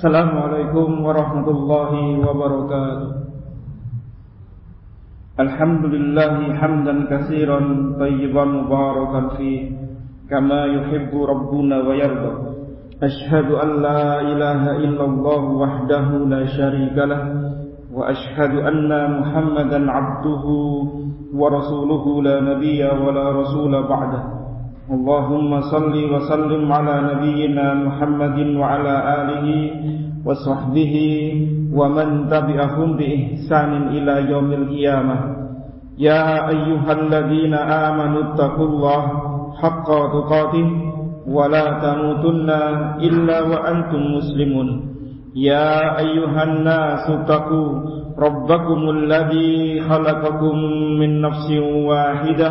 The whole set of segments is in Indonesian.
السلام عليكم ورحمة الله وبركاته. الحمد لله حمدا كثيرا طيبا مباركا فيه كما يحب ربنا ويرضى. أشهد أن لا إله إلا الله وحده لا شريك له وأشهد أن محمدا عبده ورسوله لا نبي ولا رسول بعده. اللهم صل وسلم على نبينا محمد وعلى آله وصحبه ومن تبعهم بإحسان إلى يوم القيامة. يا أيها الذين آمنوا اتقوا الله حق تقاته ولا تموتن إلا وأنتم مسلمون. يا أيها الناس اتقوا ربكم الذي خلقكم من نفس واحدة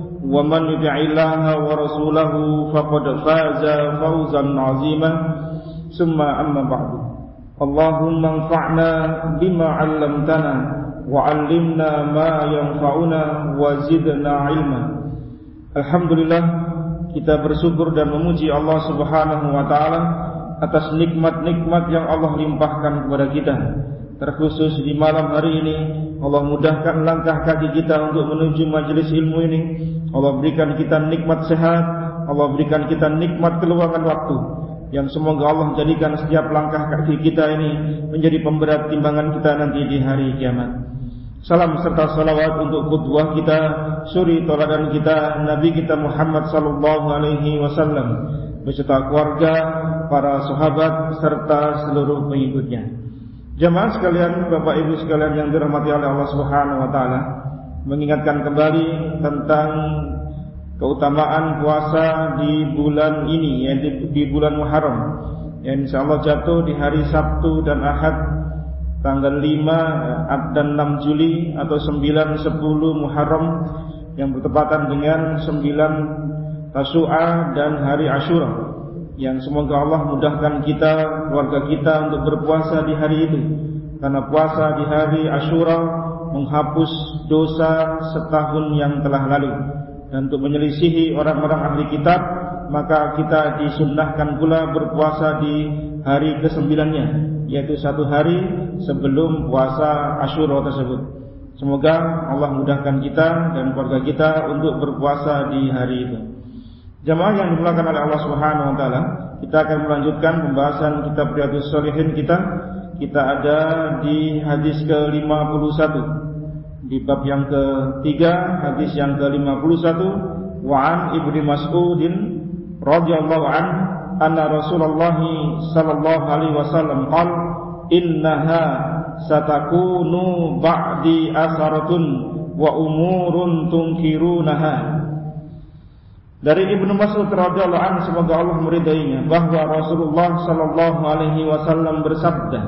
ومن يطع الله ورسوله فقد فاز فوزا عظيما ثم أما بعد اللهم انفعنا بما علمتنا وعلمنا ما ينفعنا وزدنا علما Alhamdulillah kita bersyukur dan memuji Allah Subhanahu wa taala atas nikmat-nikmat yang Allah limpahkan kepada kita. Terkhusus di malam hari ini Allah mudahkan langkah kaki kita untuk menuju majelis ilmu ini Allah berikan kita nikmat sehat Allah berikan kita nikmat keluangan waktu Yang semoga Allah jadikan setiap langkah kaki kita ini Menjadi pemberat timbangan kita nanti di hari kiamat. Salam serta salawat untuk kudwah kita Suri toladan kita Nabi kita Muhammad sallallahu alaihi wasallam Beserta keluarga, para sahabat serta seluruh pengikutnya. Jemaah sekalian, Bapak Ibu sekalian yang dirahmati oleh Allah Subhanahu wa taala, mengingatkan kembali tentang keutamaan puasa di bulan ini yaitu di bulan Muharram yang insyaallah jatuh di hari Sabtu dan Ahad tanggal 5 dan 6 Juli atau 9 10 Muharram yang bertepatan dengan 9 Tasu'a dan hari Asyura yang semoga Allah mudahkan kita, keluarga kita untuk berpuasa di hari itu. Karena puasa di hari Ashura menghapus dosa setahun yang telah lalu. Dan untuk menyelisihi orang-orang ahli kitab, maka kita disunnahkan pula berpuasa di hari kesembilannya, yaitu satu hari sebelum puasa Ashura tersebut. Semoga Allah mudahkan kita dan keluarga kita untuk berpuasa di hari itu. Jamaah yang dimulakan oleh Allah Subhanahu wa taala, kita akan melanjutkan pembahasan kitab Riyadhus Shalihin kita. Kita ada di hadis ke-51. Di bab yang ketiga, hadis yang ke-51, wa an Ibnu Mas'udin radhiyallahu an anna Rasulullah sallallahu alaihi wasallam qala innaha satakunu ba'di asaratun wa umurun tunkirunaha. Dari Ibnu Mas'ud radhiyallahu anhu semoga Allah meridainya bahwa Rasulullah sallallahu alaihi wasallam bersabda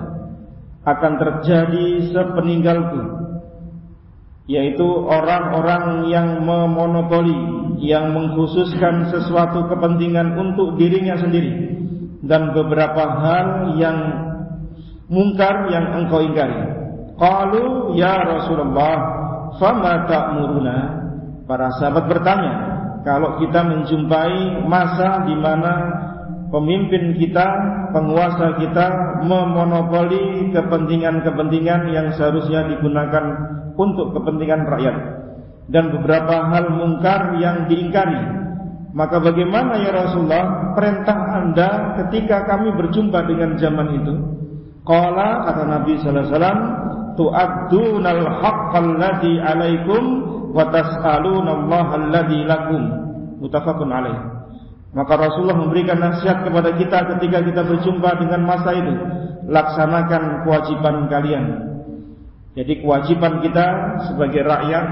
akan terjadi sepeninggalku yaitu orang-orang yang memonopoli yang mengkhususkan sesuatu kepentingan untuk dirinya sendiri dan beberapa hal yang mungkar yang engkau ingkari. Qalu ya Rasulullah, fama ta'muruna? Para sahabat bertanya, kalau kita menjumpai masa di mana pemimpin kita, penguasa kita memonopoli kepentingan-kepentingan yang seharusnya digunakan untuk kepentingan rakyat. Dan beberapa hal mungkar yang diingkari. Maka bagaimana ya Rasulullah perintah Anda ketika kami berjumpa dengan zaman itu? Qala kata Nabi sallallahu alaihi wasallam tu'addunal lakum. Mutafaqun maka Rasulullah memberikan nasihat kepada kita ketika kita berjumpa dengan masa itu. Laksanakan kewajiban kalian jadi kewajiban kita sebagai rakyat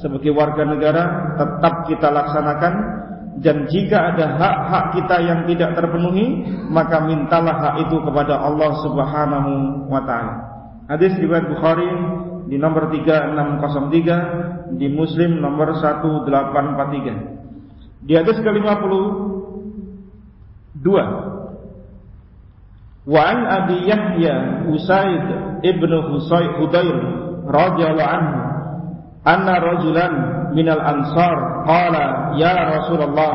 sebagai warga negara tetap kita laksanakan dan jika ada hak-hak kita yang tidak terpenuhi maka mintalah hak itu kepada Allah Subhanahu wa taala Hadis riwayat Bukhari di nomor 3603, di Muslim nomor 1843. Di hadis ke-52 Wa an Abi Yahya Usaid ibnu Husay Hudair radhiyallahu anhu anna rajulan minal ansar qala ya Rasulullah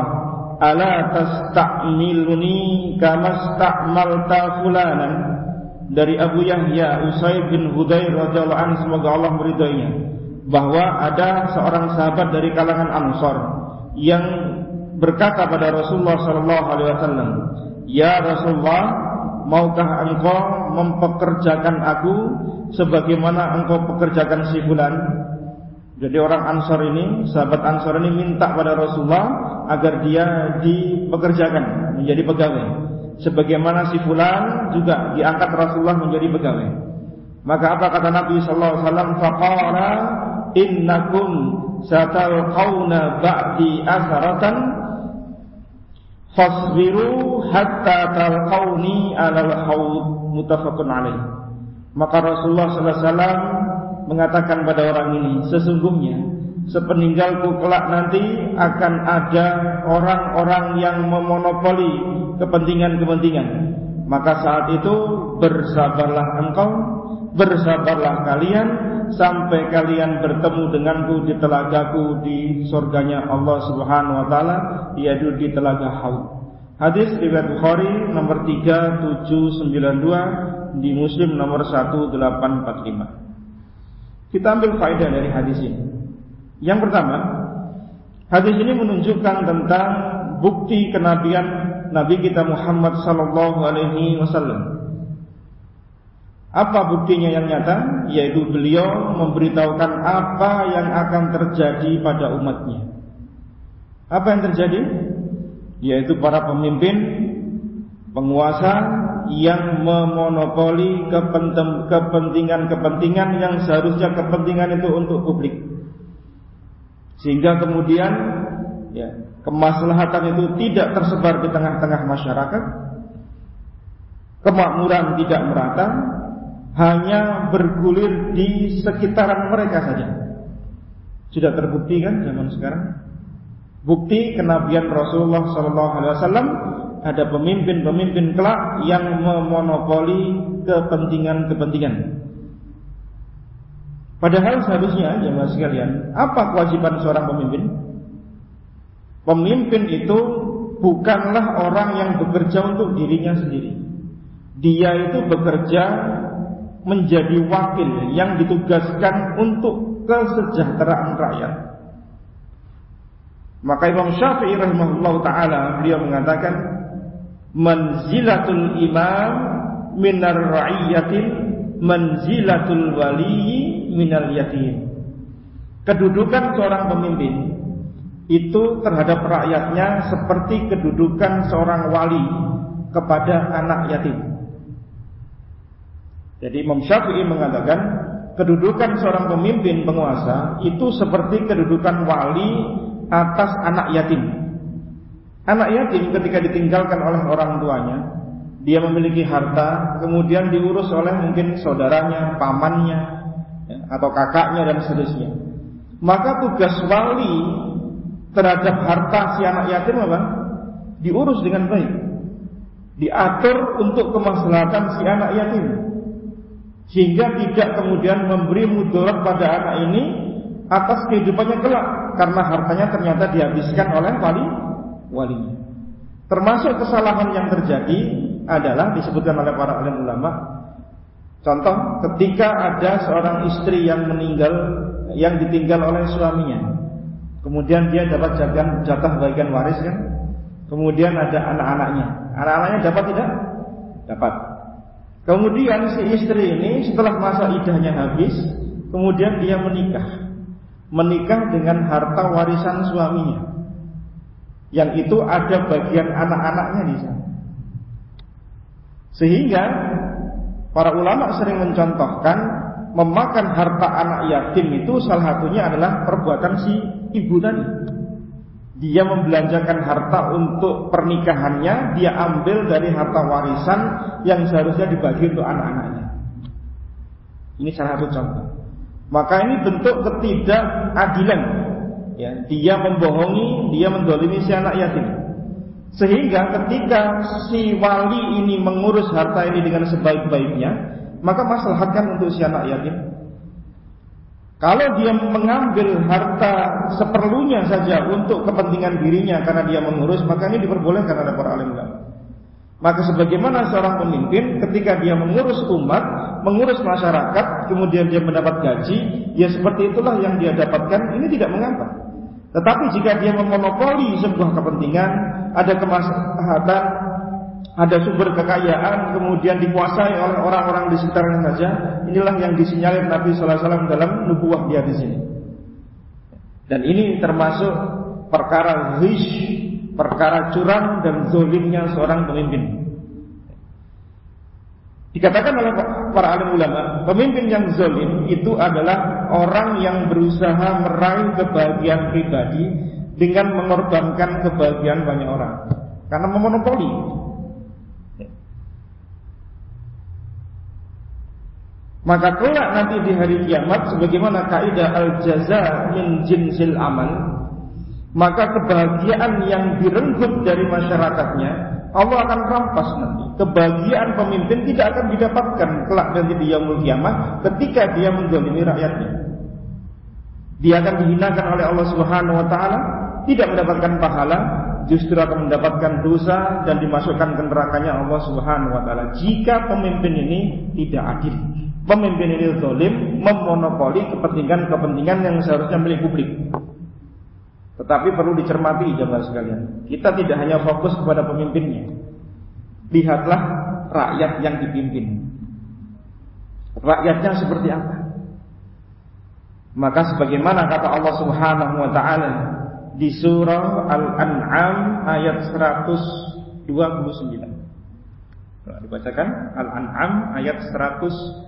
ala tasta'miluni kama sta'malta fulanan dari Abu Yahya Usaid bin Hudair radhiyallahu anhu semoga Allah meridainya bahwa ada seorang sahabat dari kalangan Ansar yang berkata pada Rasulullah sallallahu alaihi wasallam ya Rasulullah maukah engkau mempekerjakan aku sebagaimana engkau pekerjakan si fulan? Jadi orang Ansor ini, sahabat Ansor ini minta pada Rasulullah agar dia dipekerjakan menjadi pegawai. Sebagaimana si fulan juga diangkat Rasulullah menjadi pegawai. Maka apa kata Nabi sallallahu alaihi wasallam? Faqala innakum satalqauna ba'di asaratan Fasbiru hatta talqauni alal haud mutafakun alaih. Maka Rasulullah sallallahu alaihi wasallam mengatakan pada orang ini, sesungguhnya sepeninggalku kelak nanti akan ada orang-orang yang memonopoli kepentingan-kepentingan. Maka saat itu bersabarlah engkau, bersabarlah kalian sampai kalian bertemu denganku di telagaku di surganya Allah Subhanahu wa taala yaitu di telaga Haud. Hadis riwayat Bukhari nomor 3792 di Muslim nomor 1845. Kita ambil faedah dari hadis ini. Yang pertama, hadis ini menunjukkan tentang bukti kenabian Nabi kita Muhammad sallallahu alaihi wasallam apa buktinya yang nyata? Yaitu beliau memberitahukan apa yang akan terjadi pada umatnya. Apa yang terjadi? Yaitu para pemimpin, penguasa yang memonopoli kepentingan-kepentingan yang seharusnya kepentingan itu untuk publik. Sehingga kemudian ya, kemaslahatan itu tidak tersebar di tengah-tengah masyarakat. Kemakmuran tidak merata, hanya bergulir di sekitaran mereka saja. Sudah terbukti kan zaman sekarang? Bukti kenabian Rasulullah Sallallahu Alaihi Wasallam ada pemimpin-pemimpin kelak yang memonopoli kepentingan-kepentingan. Padahal seharusnya jemaah sekalian, apa kewajiban seorang pemimpin? Pemimpin itu bukanlah orang yang bekerja untuk dirinya sendiri. Dia itu bekerja menjadi wakil yang ditugaskan untuk kesejahteraan rakyat. Maka Imam Syafi'i rahimahullah taala beliau mengatakan manzilatul imam minar ra'iyatin manzilatul wali minal yatim. Kedudukan seorang pemimpin itu terhadap rakyatnya seperti kedudukan seorang wali kepada anak yatim. Jadi Imam Syafi'i mengatakan kedudukan seorang pemimpin penguasa itu seperti kedudukan wali atas anak yatim. Anak yatim ketika ditinggalkan oleh orang tuanya, dia memiliki harta, kemudian diurus oleh mungkin saudaranya, pamannya, ya, atau kakaknya dan seterusnya. Maka tugas wali terhadap harta si anak yatim apa? Diurus dengan baik. Diatur untuk kemaslahatan si anak yatim sehingga tidak kemudian memberi mudarat pada anak ini atas kehidupannya kelak karena hartanya ternyata dihabiskan oleh wali walinya. Termasuk kesalahan yang terjadi adalah disebutkan oleh para alim ulama. Contoh, ketika ada seorang istri yang meninggal yang ditinggal oleh suaminya. Kemudian dia dapat jatah, jatah bagian waris kan? Kemudian ada anak-anaknya. Anak-anaknya dapat tidak? Dapat. Kemudian si istri ini setelah masa idahnya habis, kemudian dia menikah. Menikah dengan harta warisan suaminya. Yang itu ada bagian anak-anaknya di sana. Sehingga para ulama sering mencontohkan memakan harta anak yatim itu salah satunya adalah perbuatan si ibu tadi. Dia membelanjakan harta untuk pernikahannya, dia ambil dari harta warisan yang seharusnya dibagi untuk anak-anaknya. Ini salah satu contoh. Maka ini bentuk ketidakadilan. Ya, dia membohongi, dia mendolimi si anak yatim. Sehingga ketika si wali ini mengurus harta ini dengan sebaik-baiknya, maka masalahkan untuk si anak yatim. Kalau dia mengambil harta seperlunya saja untuk kepentingan dirinya karena dia mengurus, maka ini diperbolehkan oleh para alim ulama. Maka sebagaimana seorang pemimpin ketika dia mengurus umat, mengurus masyarakat, kemudian dia mendapat gaji, ya seperti itulah yang dia dapatkan, ini tidak mengapa. Tetapi jika dia memonopoli sebuah kepentingan, ada kemaslahatan, ada sumber kekayaan, kemudian dikuasai oleh orang-orang di sekitarnya saja, inilah yang disinyalir Nabi SAW dalam nubuah dia di sini. Dan ini termasuk perkara rish perkara curang dan zolimnya seorang pemimpin. Dikatakan oleh para alim ulama, pemimpin yang zolim itu adalah orang yang berusaha meraih kebahagiaan pribadi dengan mengorbankan kebahagiaan banyak orang. Karena memonopoli. Maka kelak nanti di hari kiamat sebagaimana kaidah al-jaza min jinsil amal maka kebahagiaan yang direnggut dari masyarakatnya Allah akan rampas nanti. Kebahagiaan pemimpin tidak akan didapatkan kelak nanti di yaumul kiamah ketika dia menzalimi rakyatnya. Dia akan dihinakan oleh Allah Subhanahu wa taala, tidak mendapatkan pahala, justru akan mendapatkan dosa dan dimasukkan ke nerakanya Allah Subhanahu wa taala. Jika pemimpin ini tidak adil, pemimpin ini zalim, memonopoli kepentingan-kepentingan yang seharusnya milik publik. Tetapi perlu dicermati jemaah sekalian. Kita tidak hanya fokus kepada pemimpinnya. Lihatlah rakyat yang dipimpin. Rakyatnya seperti apa? Maka sebagaimana kata Allah Subhanahu wa taala di surah Al-An'am ayat 129. Nah, dibacakan Al-An'am ayat 129.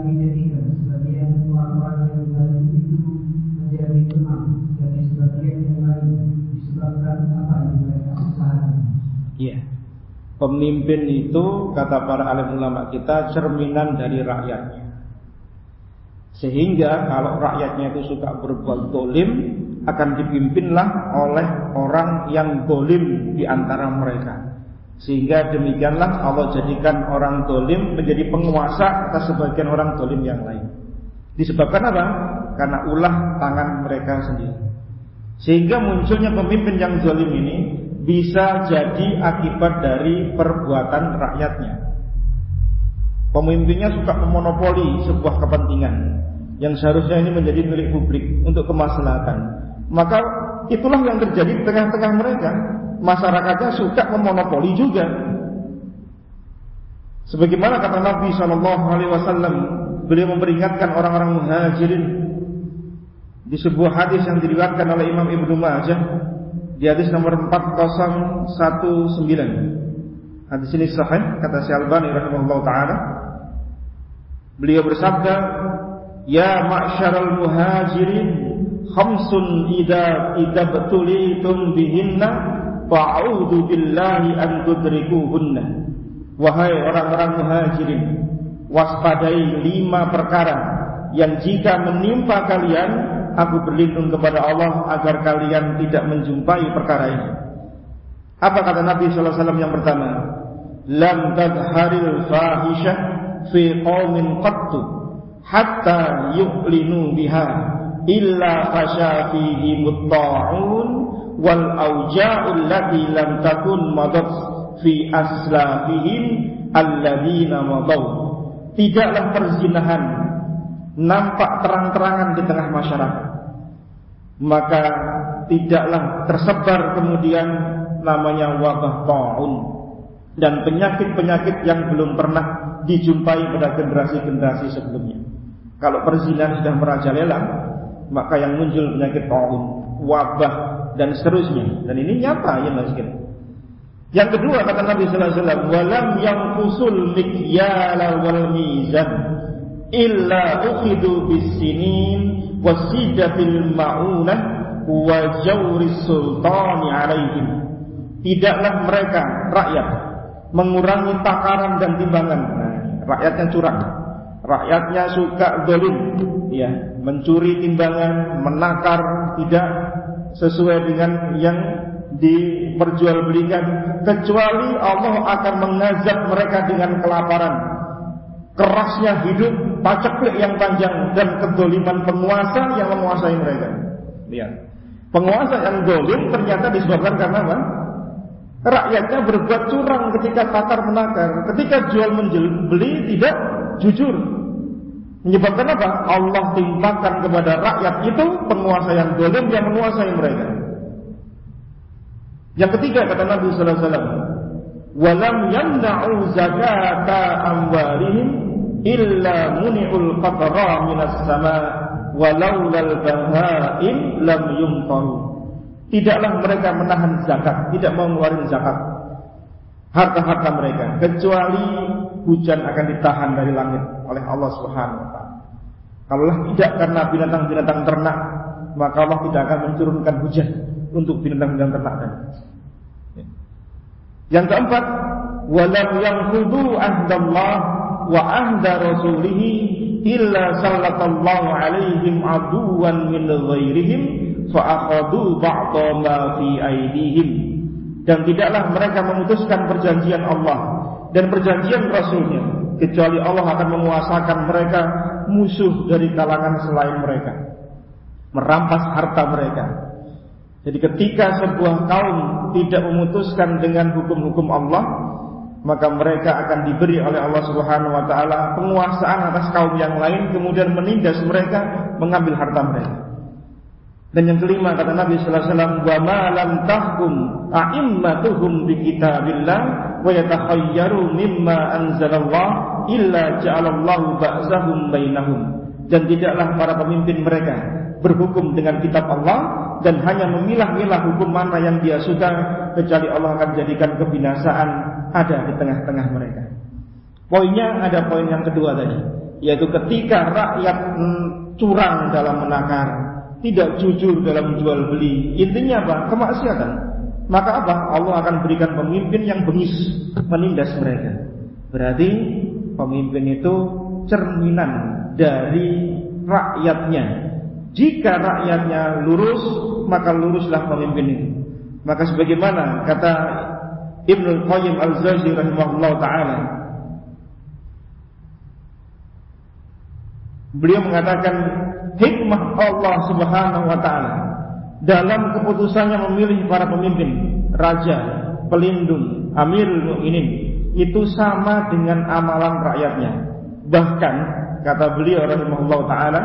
kami jadikan sebagian orang-orang yang zalim itu menjadi tenang dan sebagian yang lain disebabkan apa yang mereka usahakan. Iya. Pemimpin itu kata para alim ulama kita cerminan dari rakyatnya. Sehingga kalau rakyatnya itu suka berbuat dolim akan dipimpinlah oleh orang yang dolim di antara mereka. Sehingga demikianlah Allah jadikan orang dolim menjadi penguasa atas sebagian orang dolim yang lain. Disebabkan apa? Karena ulah tangan mereka sendiri. Sehingga munculnya pemimpin yang dolim ini bisa jadi akibat dari perbuatan rakyatnya. Pemimpinnya suka memonopoli sebuah kepentingan yang seharusnya ini menjadi milik publik untuk kemaslahatan. Maka itulah yang terjadi di tengah-tengah mereka. Masyarakatnya suka memonopoli juga. Sebagaimana kata Nabi Shallallahu Alaihi Wasallam, beliau memperingatkan orang-orang muhajirin di sebuah hadis yang diriwayatkan oleh Imam Ibnu Majah di hadis nomor 4019. Hadis ini sahih kata Syalbani rahimahullah taala. Beliau bersabda, "Ya ma'syaral muhajirin, khamsun idza idza bihinna fa'udhu billahi an tudrikuhunna." Wahai orang-orang muhajirin, waspadai lima perkara yang jika menimpa kalian aku berlindung kepada Allah agar kalian tidak menjumpai perkara ini. Apa kata Nabi wasallam yang pertama? Lam tadharil fahisyah fi qaumin qattu hatta yu'linu biha illa fasha fihi mutta'un wal auja'u allati lam takun madat fi aslafihim alladziina madaw. Tidaklah perzinahan nampak terang-terangan di tengah masyarakat maka tidaklah tersebar kemudian namanya wabah taun dan penyakit-penyakit yang belum pernah dijumpai pada generasi-generasi sebelumnya. Kalau perzinahan sudah merajalela, maka yang muncul penyakit taun, wabah dan seterusnya. Dan ini nyata ya Mas Yang kedua kata Nabi sallallahu alaihi wasallam, "Walam yang usul mikyala wal mizan illa ukhidu bisinin wasida bil maunah wa jawri sultani alaihim." Tidaklah mereka rakyat mengurangi takaran dan timbangan. Nah, rakyatnya curang. Rakyatnya suka dolim, ya, mencuri timbangan, menakar, tidak sesuai dengan yang diperjualbelikan. Kecuali Allah akan mengazab mereka dengan kelaparan kerasnya hidup paceklik yang panjang dan kedoliman penguasa yang menguasai mereka. Lihat penguasa yang dolim ternyata disebabkan karena apa? Rakyatnya berbuat curang ketika takar menakar ketika jual beli tidak jujur menyebabkan apa? Allah timpakan kepada rakyat itu penguasa yang dolim yang menguasai mereka. Yang ketiga kata Nabi sallallahu alaihi wasallam, "Walam illa muni'ul qatra minas sama walaulal lam yumtaru." Tidaklah mereka menahan zakat, tidak mengeluarkan zakat. Harta-harta mereka kecuali hujan akan ditahan dari langit oleh Allah Subhanahu wa taala. Kalaulah tidak karena binatang-binatang ternak, maka Allah tidak akan menurunkan hujan untuk binatang-binatang ternak tadi. Yang keempat, walam yanqudu ahdallah wa ahda rasulih illa sallallahu alaihim aduwan min ghairihim fa akhadu ba'dha ma fi aidihim. Dan tidaklah mereka memutuskan perjanjian Allah dan perjanjian Rasulnya kecuali Allah akan menguasakan mereka musuh dari kalangan selain mereka merampas harta mereka jadi ketika sebuah kaum tidak memutuskan dengan hukum-hukum Allah, maka mereka akan diberi oleh Allah Subhanahu wa taala penguasaan atas kaum yang lain kemudian menindas mereka mengambil harta mereka. Dan yang kelima kata Nabi sallallahu alaihi wasallam, "Wa ma lam tahkum a'immatuhum bi kitabillah wa yatakhayyaru mimma anzalallah illa ja'alallahu ba'sahum bainahum." Dan tidaklah para pemimpin mereka berhukum dengan kitab Allah dan hanya memilah-milah hukum mana yang dia suka kecuali Allah akan jadikan kebinasaan ada di tengah-tengah mereka. Poinnya ada poin yang kedua tadi, yaitu ketika rakyat curang dalam menakar, tidak jujur dalam jual beli, intinya apa? Kemaksiatan. Maka apa? Allah akan berikan pemimpin yang bengis menindas mereka. Berarti pemimpin itu cerminan dari rakyatnya jika rakyatnya lurus, maka luruslah pemimpin itu. Maka sebagaimana kata Ibnu Qayyim Al-Jauzi rahimahullah taala Beliau mengatakan hikmah Allah Subhanahu wa taala dalam keputusannya memilih para pemimpin, raja, pelindung, amirul mukminin itu sama dengan amalan rakyatnya. Bahkan kata beliau rahimahullah taala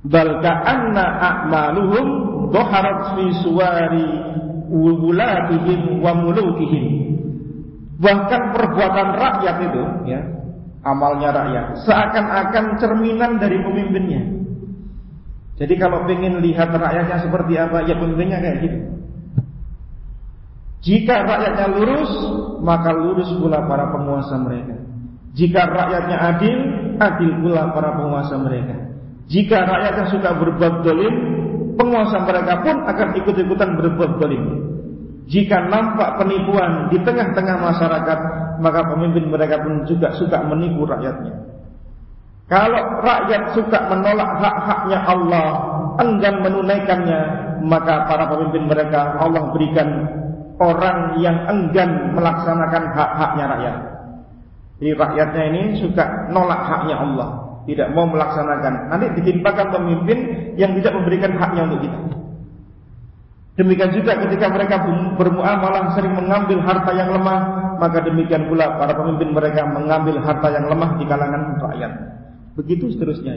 bal ka'anna a'maluhum dhaharat fi suwari wulatihim wa mulukihim bahkan perbuatan rakyat itu ya amalnya rakyat. Seakan-akan cerminan dari pemimpinnya. Jadi kalau ingin lihat rakyatnya seperti apa ya pemimpinnya kayak gitu. Jika rakyatnya lurus maka lurus pula para penguasa mereka. Jika rakyatnya adil adil pula para penguasa mereka. Jika rakyatnya suka berbuat dolim, penguasa mereka pun akan ikut-ikutan berbuat dolim. Jika nampak penipuan di tengah-tengah masyarakat, maka pemimpin mereka pun juga suka menipu rakyatnya. Kalau rakyat suka menolak hak-haknya Allah, enggan menunaikannya, maka para pemimpin mereka Allah berikan orang yang enggan melaksanakan hak-haknya rakyat. Jadi rakyatnya ini suka nolak haknya Allah tidak mau melaksanakan. Nanti ditimpakan pemimpin yang tidak memberikan haknya untuk kita. Demikian juga ketika mereka bermuamalah sering mengambil harta yang lemah, maka demikian pula para pemimpin mereka mengambil harta yang lemah di kalangan rakyat. Begitu seterusnya.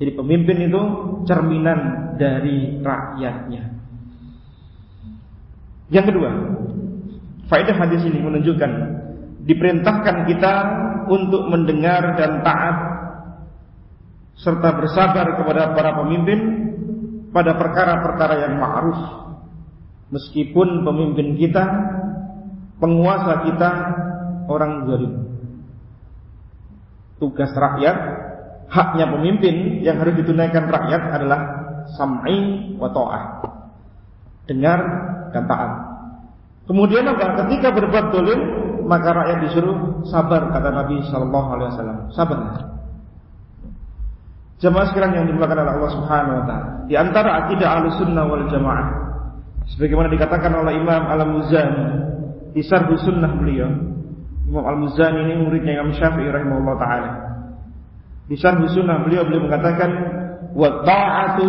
Jadi pemimpin itu cerminan dari rakyatnya. Yang kedua, faedah hadis ini menunjukkan diperintahkan kita untuk mendengar dan taat serta bersabar kepada para pemimpin pada perkara-perkara yang ma'ruf. Meskipun pemimpin kita, penguasa kita orang zalim. Tugas rakyat, haknya pemimpin yang harus ditunaikan rakyat adalah sam'i wa ta'ah. Dengar dan taat. Kemudian apa? Ketika berbuat dolim, maka rakyat disuruh sabar kata Nabi Shallallahu Alaihi Wasallam. Sabar. Jemaah sekalian yang dimuliakan oleh Allah Subhanahu Wa Taala. Di antara akidah Ahlussunnah wal Jamaah, sebagaimana dikatakan oleh Imam Al Muzani di Sarh Sunnah beliau, Imam Al Muzani ini muridnya Imam Syafi'i rahimahullah taala. Di Sarh Sunnah beliau beliau mengatakan wa ta'atu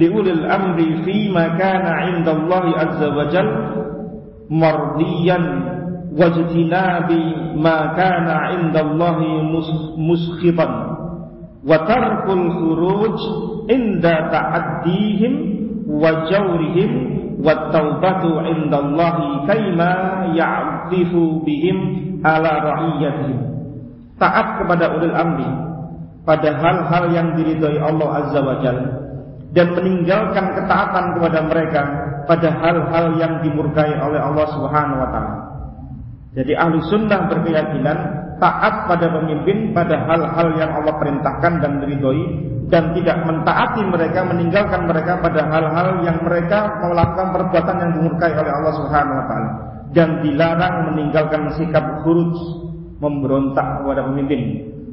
liulil amri fi ma kana 'inda Allah azza wa jal mardiyan wajtinabi ma kana 'inda Allah wa tarkul khuruj inda ta'addihim wa jawrihim wa taubatu 'inda Allah kaima ya'tifu bihim ala ra'iyatihim taat kepada ulil amri pada hal-hal yang diridhoi Allah Azza wa Jalla dan meninggalkan ketaatan kepada mereka pada hal-hal yang dimurkai oleh Allah Subhanahu wa taala. Jadi ahlu sunnah berkeyakinan taat pada pemimpin pada hal-hal yang Allah perintahkan dan diridhoi dan tidak mentaati mereka, meninggalkan mereka pada hal-hal yang mereka melakukan perbuatan yang dimurkai oleh Allah Subhanahu wa taala dan dilarang meninggalkan sikap khuruj memberontak kepada pemimpin,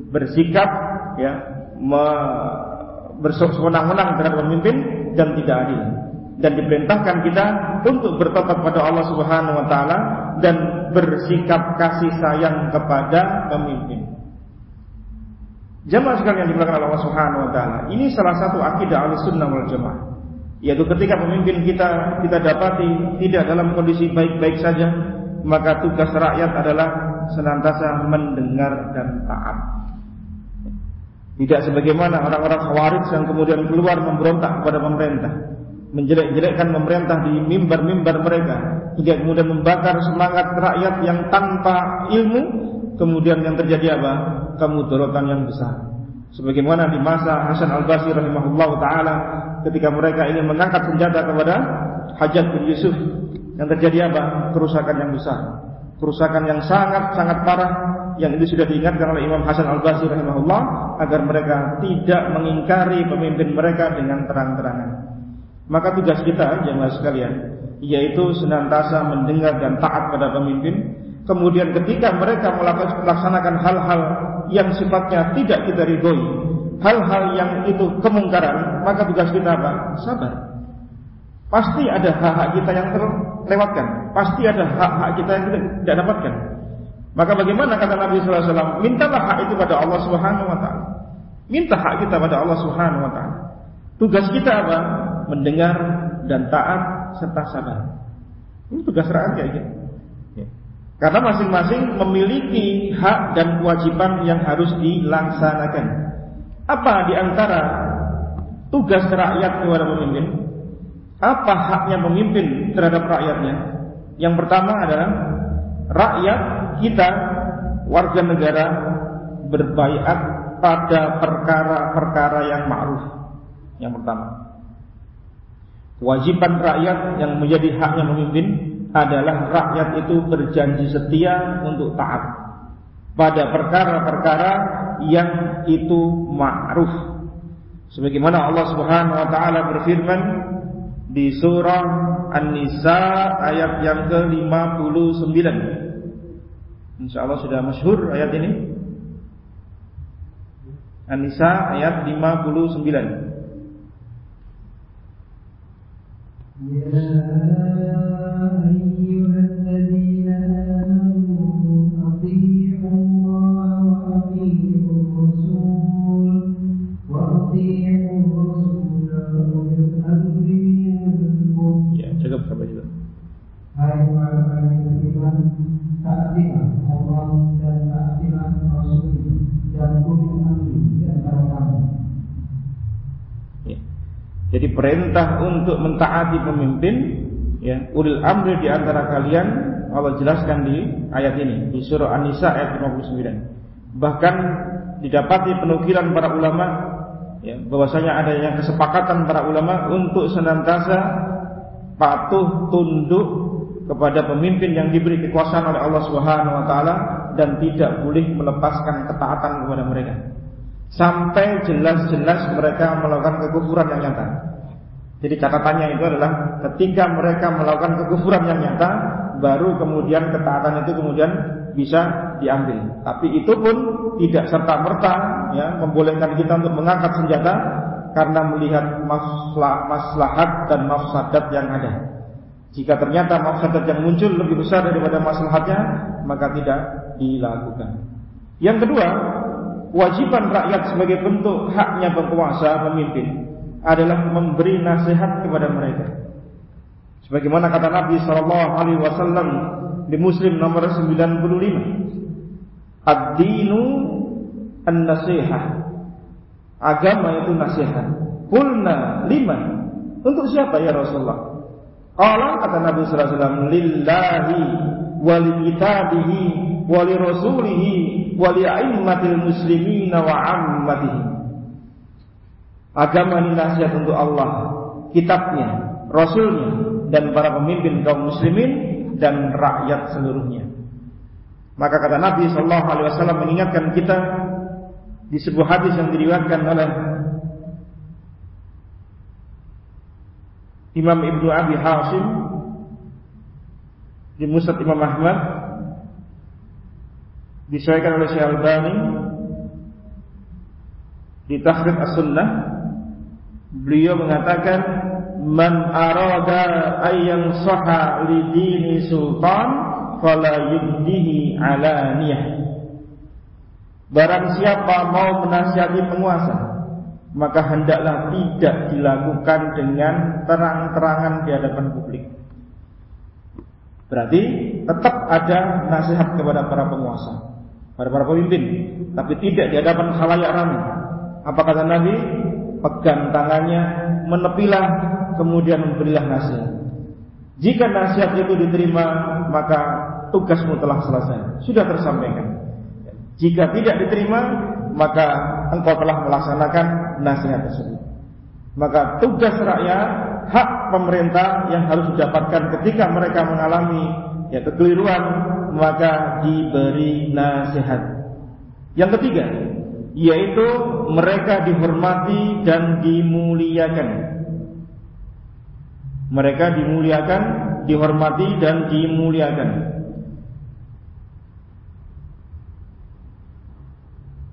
bersikap ya bersenang-senang terhadap pemimpin dan tidak adil dan diperintahkan kita untuk bertobat pada Allah Subhanahu wa taala dan bersikap kasih sayang kepada pemimpin. Jamaah sekalian yang dimuliakan Allah Subhanahu wa taala, ini salah satu akidah Ahlussunnah wal Jamaah. Yaitu ketika pemimpin kita kita dapati tidak dalam kondisi baik-baik saja, maka tugas rakyat adalah senantiasa mendengar dan taat. Tidak sebagaimana orang-orang khawarij yang kemudian keluar memberontak kepada pemerintah, menjelek-jelekkan pemerintah di mimbar-mimbar mereka, hingga kemudian membakar semangat rakyat yang tanpa ilmu, kemudian yang terjadi apa? Kemudaratan yang besar. Sebagaimana di masa Hasan Al-Basri rahimahullah taala ketika mereka ingin mengangkat senjata kepada Hajat bin Yusuf, yang terjadi apa? Kerusakan yang besar. Kerusakan yang sangat-sangat parah yang itu sudah diingatkan oleh Imam Hasan Al Basri rahimahullah agar mereka tidak mengingkari pemimpin mereka dengan terang-terangan. Maka tugas kita jemaah sekalian yaitu senantiasa mendengar dan taat pada pemimpin. Kemudian ketika mereka melaksanakan hal-hal yang sifatnya tidak kita ridhoi, hal-hal yang itu kemungkaran, maka tugas kita apa? Sabar. Pasti ada hak-hak kita yang terlewatkan, pasti ada hak-hak kita yang kita tidak dapatkan. Maka bagaimana kata Nabi sallallahu alaihi wasallam? Mintalah hak itu pada Allah Subhanahu wa taala. Minta hak kita pada Allah Subhanahu wa taala. Tugas kita apa? Mendengar dan taat serta sabar. Ini tugas rakyat kayak gitu. Karena masing-masing memiliki hak dan kewajiban yang harus dilaksanakan. Apa di antara tugas rakyat kepada pemimpin? Apa haknya pemimpin terhadap rakyatnya? Yang pertama adalah rakyat kita warga negara berbaiat pada perkara-perkara yang ma'ruf. Yang pertama. Kewajiban rakyat yang menjadi haknya memimpin adalah rakyat itu berjanji setia untuk taat pada perkara-perkara yang itu ma'ruf. Sebagaimana Allah Subhanahu wa taala berfirman di surah An-Nisa ayat yang ke-59. Insya Allah sudah masyhur ayat ini. An-Nisa ayat 59. Ya Ya, Perintah untuk mentaati pemimpin Ya, ulil amri di antara kalian Allah jelaskan di ayat ini di surah An-Nisa ayat 59. Bahkan didapati penukilan para ulama ya, bahwasanya ada yang kesepakatan para ulama untuk senantiasa patuh tunduk kepada pemimpin yang diberi kekuasaan oleh Allah Subhanahu wa taala dan tidak boleh melepaskan ketaatan kepada mereka sampai jelas-jelas mereka melakukan kekufuran yang nyata. Jadi catatannya itu adalah ketika mereka melakukan kekufuran yang nyata, baru kemudian ketaatan itu kemudian bisa diambil. Tapi itu pun tidak serta merta ya membolehkan kita untuk mengangkat senjata karena melihat maslahat dan mafsadat yang ada. Jika ternyata mafsadat yang muncul lebih besar daripada maslahatnya, maka tidak dilakukan. Yang kedua, kewajiban rakyat sebagai bentuk haknya penguasa pemimpin adalah memberi nasihat kepada mereka. Sebagaimana kata Nabi Shallallahu Alaihi Wasallam di Muslim nomor 95, ad-dinu an-nasihah. Agama itu nasihat. Kulna lima. Untuk siapa ya Rasulullah? Allah kata Nabi Sallallahu Alaihi Wasallam, lillahi wali kitabihi wali aimmatil muslimin wa ammatihim. Agama ini nasihat untuk Allah, kitabnya, rasulnya dan para pemimpin kaum muslimin dan rakyat seluruhnya. Maka kata Nabi sallallahu alaihi wasallam mengingatkan kita di sebuah hadis yang diriwayatkan oleh Imam Ibnu Abi Hasim di Musnad Imam Ahmad disahkan oleh Syekh Albani di Tahrir As-Sunnah beliau mengatakan man arada ayyan saha li sultan fala yubdihi alaniyah barang siapa mau menasihati penguasa maka hendaklah tidak dilakukan dengan terang-terangan di hadapan publik berarti tetap ada nasihat kepada para penguasa pada para pemimpin, tapi tidak di hadapan khalayak ramai. Apa kata Nabi? Pegang tangannya, menepilah, kemudian memberilah nasihat. Jika nasihat itu diterima, maka tugasmu telah selesai, sudah tersampaikan. Jika tidak diterima, maka engkau telah melaksanakan nasihat tersebut. Maka tugas rakyat, hak pemerintah yang harus didapatkan ketika mereka mengalami ya kekeliruan maka diberi nasihat. Yang ketiga, yaitu mereka dihormati dan dimuliakan. Mereka dimuliakan, dihormati dan dimuliakan.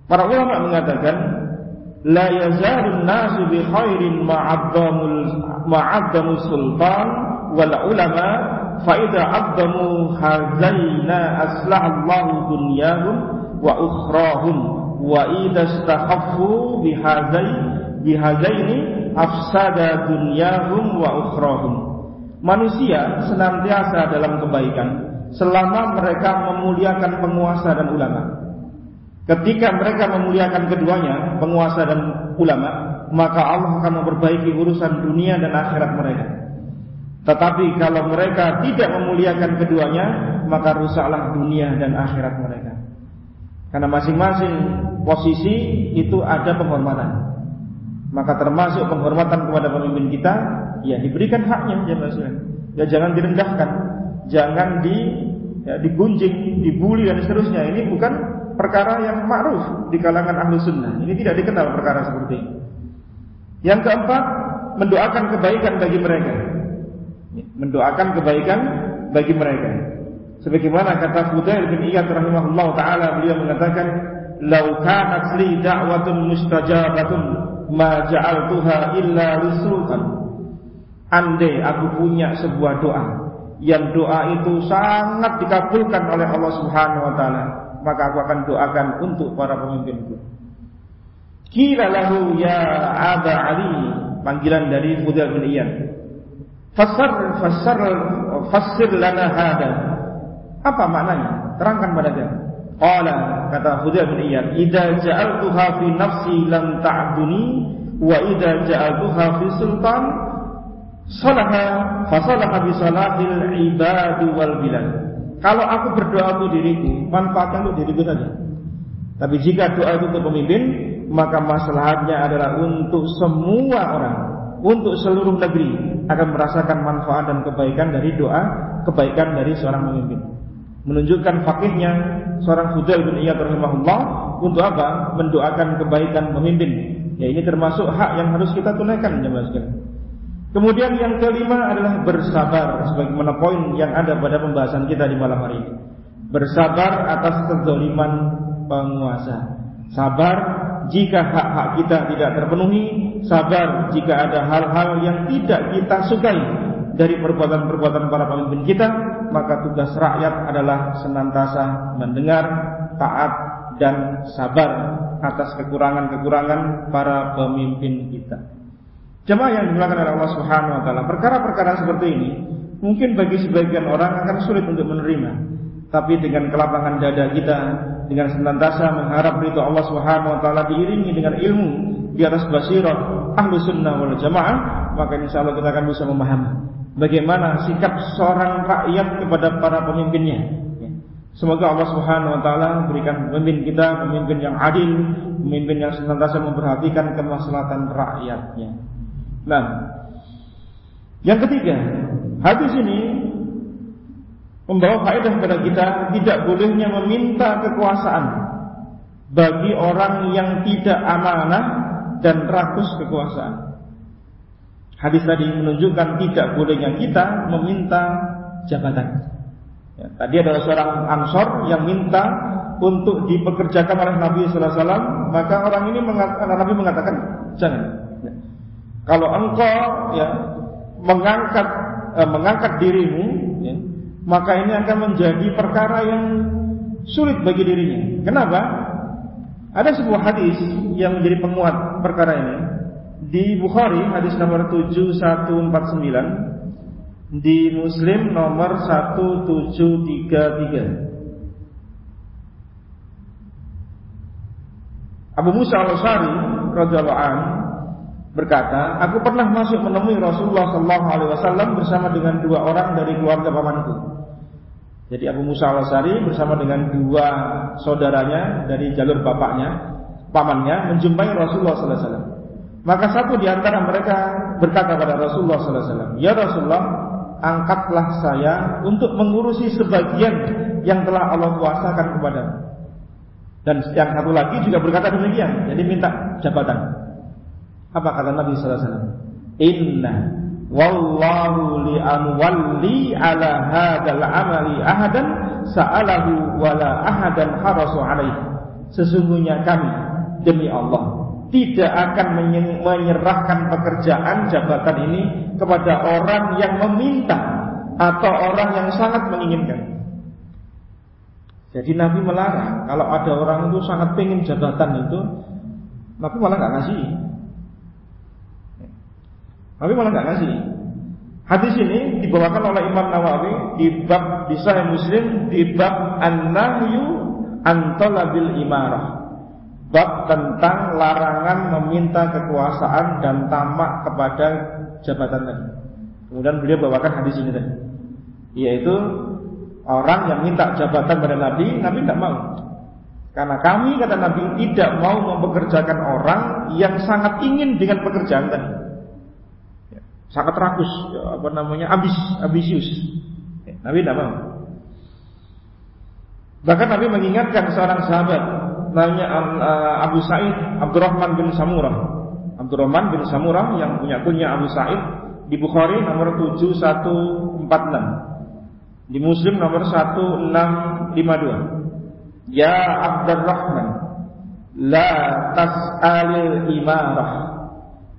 Para ulama mengatakan la yazalun nasu bi khairin ma'addamul ma'addamul sultan wal ulama faida abdamu hazaina aslahallahu dunyahum wa ukhrahum wa idza istakhaffu bihazai bihazaini afsada dunyahum wa ukhrahum manusia senantiasa dalam kebaikan selama mereka memuliakan penguasa dan ulama. Ketika mereka memuliakan keduanya penguasa dan ulama maka Allah akan memperbaiki urusan dunia dan akhirat mereka. Tetapi kalau mereka tidak memuliakan keduanya, maka rusaklah dunia dan akhirat mereka. Karena masing-masing posisi itu ada penghormatan. Maka termasuk penghormatan kepada pemimpin kita, ya diberikan haknya jemaah Ya jangan direndahkan, jangan di ya, digunjing, dibully dan seterusnya. Ini bukan perkara yang ma'ruf di kalangan ahlu sunnah. Ini tidak dikenal perkara seperti ini. Yang keempat, mendoakan kebaikan bagi mereka mendoakan kebaikan bagi mereka. Sebagaimana kata Fudail bin Iyad rahimahullah taala beliau mengatakan, "Lau kanat li da'watun mustajabatun ma ja'altuha illa lisultan." Andai aku punya sebuah doa yang doa itu sangat dikabulkan oleh Allah Subhanahu wa taala, maka aku akan doakan untuk para pemimpinku. Kira lahu ya Aba Ali, panggilan dari Fudail bin Iyad. Fasar fasar fasir lana hada. Apa maknanya? Terangkan pada dia. Qala kata Hudair bin Iyad, "Idza ja'altuha fi nafsi lam ta'duni wa idza ja'altuha fi sultan salaha fasalaha bi salahil ibadu wal bilad. Kalau aku berdoa untuk diriku, manfaatnya untuk diriku saja. Tapi jika doa itu untuk pemimpin, maka masalahnya adalah untuk semua orang, untuk seluruh negeri akan merasakan manfaat dan kebaikan dari doa, kebaikan dari seorang pemimpin. Menunjukkan fakihnya seorang Fudail bin Iyad rahimahullah untuk apa? Mendoakan kebaikan pemimpin. Ya ini termasuk hak yang harus kita tunaikan jemaah. Kemudian yang kelima adalah bersabar sebagaimana poin yang ada pada pembahasan kita di malam hari ini. Bersabar atas kezaliman penguasa. Sabar jika hak-hak kita tidak terpenuhi, sabar jika ada hal-hal yang tidak kita sukai dari perbuatan-perbuatan para pemimpin kita, maka tugas rakyat adalah senantiasa mendengar, taat dan sabar atas kekurangan-kekurangan para pemimpin kita. Jemaah yang dimuliakan oleh Allah Subhanahu wa taala, perkara-perkara seperti ini mungkin bagi sebagian orang akan sulit untuk menerima. Tapi dengan kelapangan dada kita, dengan senantiasa mengharap ridho Allah Subhanahu wa taala diiringi dengan ilmu di atas basirah ahlu sunnah wal jamaah, maka insya Allah kita akan bisa memahami bagaimana sikap seorang rakyat kepada para pemimpinnya. Semoga Allah Subhanahu wa taala berikan pemimpin kita pemimpin yang adil, pemimpin yang senantiasa memperhatikan kemaslahatan rakyatnya. Nah, yang ketiga, hadis ini membawa faedah kepada kita tidak bolehnya meminta kekuasaan bagi orang yang tidak amanah dan rakus kekuasaan. Hadis tadi menunjukkan tidak bolehnya kita meminta jabatan. Ya, tadi adalah seorang ansor yang minta untuk dipekerjakan oleh Nabi Sallallahu Alaihi Wasallam, maka orang ini mengatakan, Nabi mengatakan jangan. Kalau engkau ya mengangkat eh, mengangkat dirimu, ya, maka ini akan menjadi perkara yang sulit bagi dirinya. Kenapa? Ada sebuah hadis yang menjadi penguat perkara ini di Bukhari hadis nomor 7149 di Muslim nomor 1733 Abu Musa al-Sari anhu berkata, aku pernah masuk menemui Rasulullah Shallallahu Alaihi Wasallam bersama dengan dua orang dari keluarga pamanku. Jadi Abu Musa al Asari bersama dengan dua saudaranya dari jalur bapaknya, pamannya menjumpai Rasulullah Alaihi Wasallam. Maka satu di antara mereka berkata kepada Rasulullah Sallallahu Alaihi Wasallam, Ya Rasulullah, angkatlah saya untuk mengurusi sebagian yang telah Allah kuasakan kepada. Dan yang satu lagi juga berkata demikian, jadi minta jabatan. Apa kata Nabi sallallahu alaihi wasallam? Inna wallahu li anwalli ala hadzal amali ahadan sa'alahu wala ahadan harasu alaihi. Sesungguhnya kami demi Allah tidak akan menyerahkan pekerjaan jabatan ini kepada orang yang meminta atau orang yang sangat menginginkan. Jadi Nabi melarang kalau ada orang itu sangat pengen jabatan itu, Nabi malah nggak ngasih. Tapi malah nggak ngasih. Hadis ini dibawakan oleh Imam Nawawi di bab Sahih Muslim di bab an-nahyu an talabil imarah. Bab tentang larangan meminta kekuasaan dan tamak kepada jabatan tadi. Kemudian beliau bawakan hadis ini tadi. Yaitu orang yang minta jabatan pada Nabi, Nabi tidak mau. Karena kami kata Nabi tidak mau mempekerjakan orang yang sangat ingin dengan pekerjaan tadi sangat rakus, ya, apa namanya, ambis, ambisius. Ya, Nabi tidak mau. Bahkan Nabi mengingatkan seorang sahabat namanya uh, Abu Sa'id Abdurrahman bin Samurah. Abdurrahman bin Samurah yang punya kunyah Abu Sa'id di Bukhari nomor 7146. Di Muslim nomor 1652. Ya Abdurrahman, la tas'alil imarah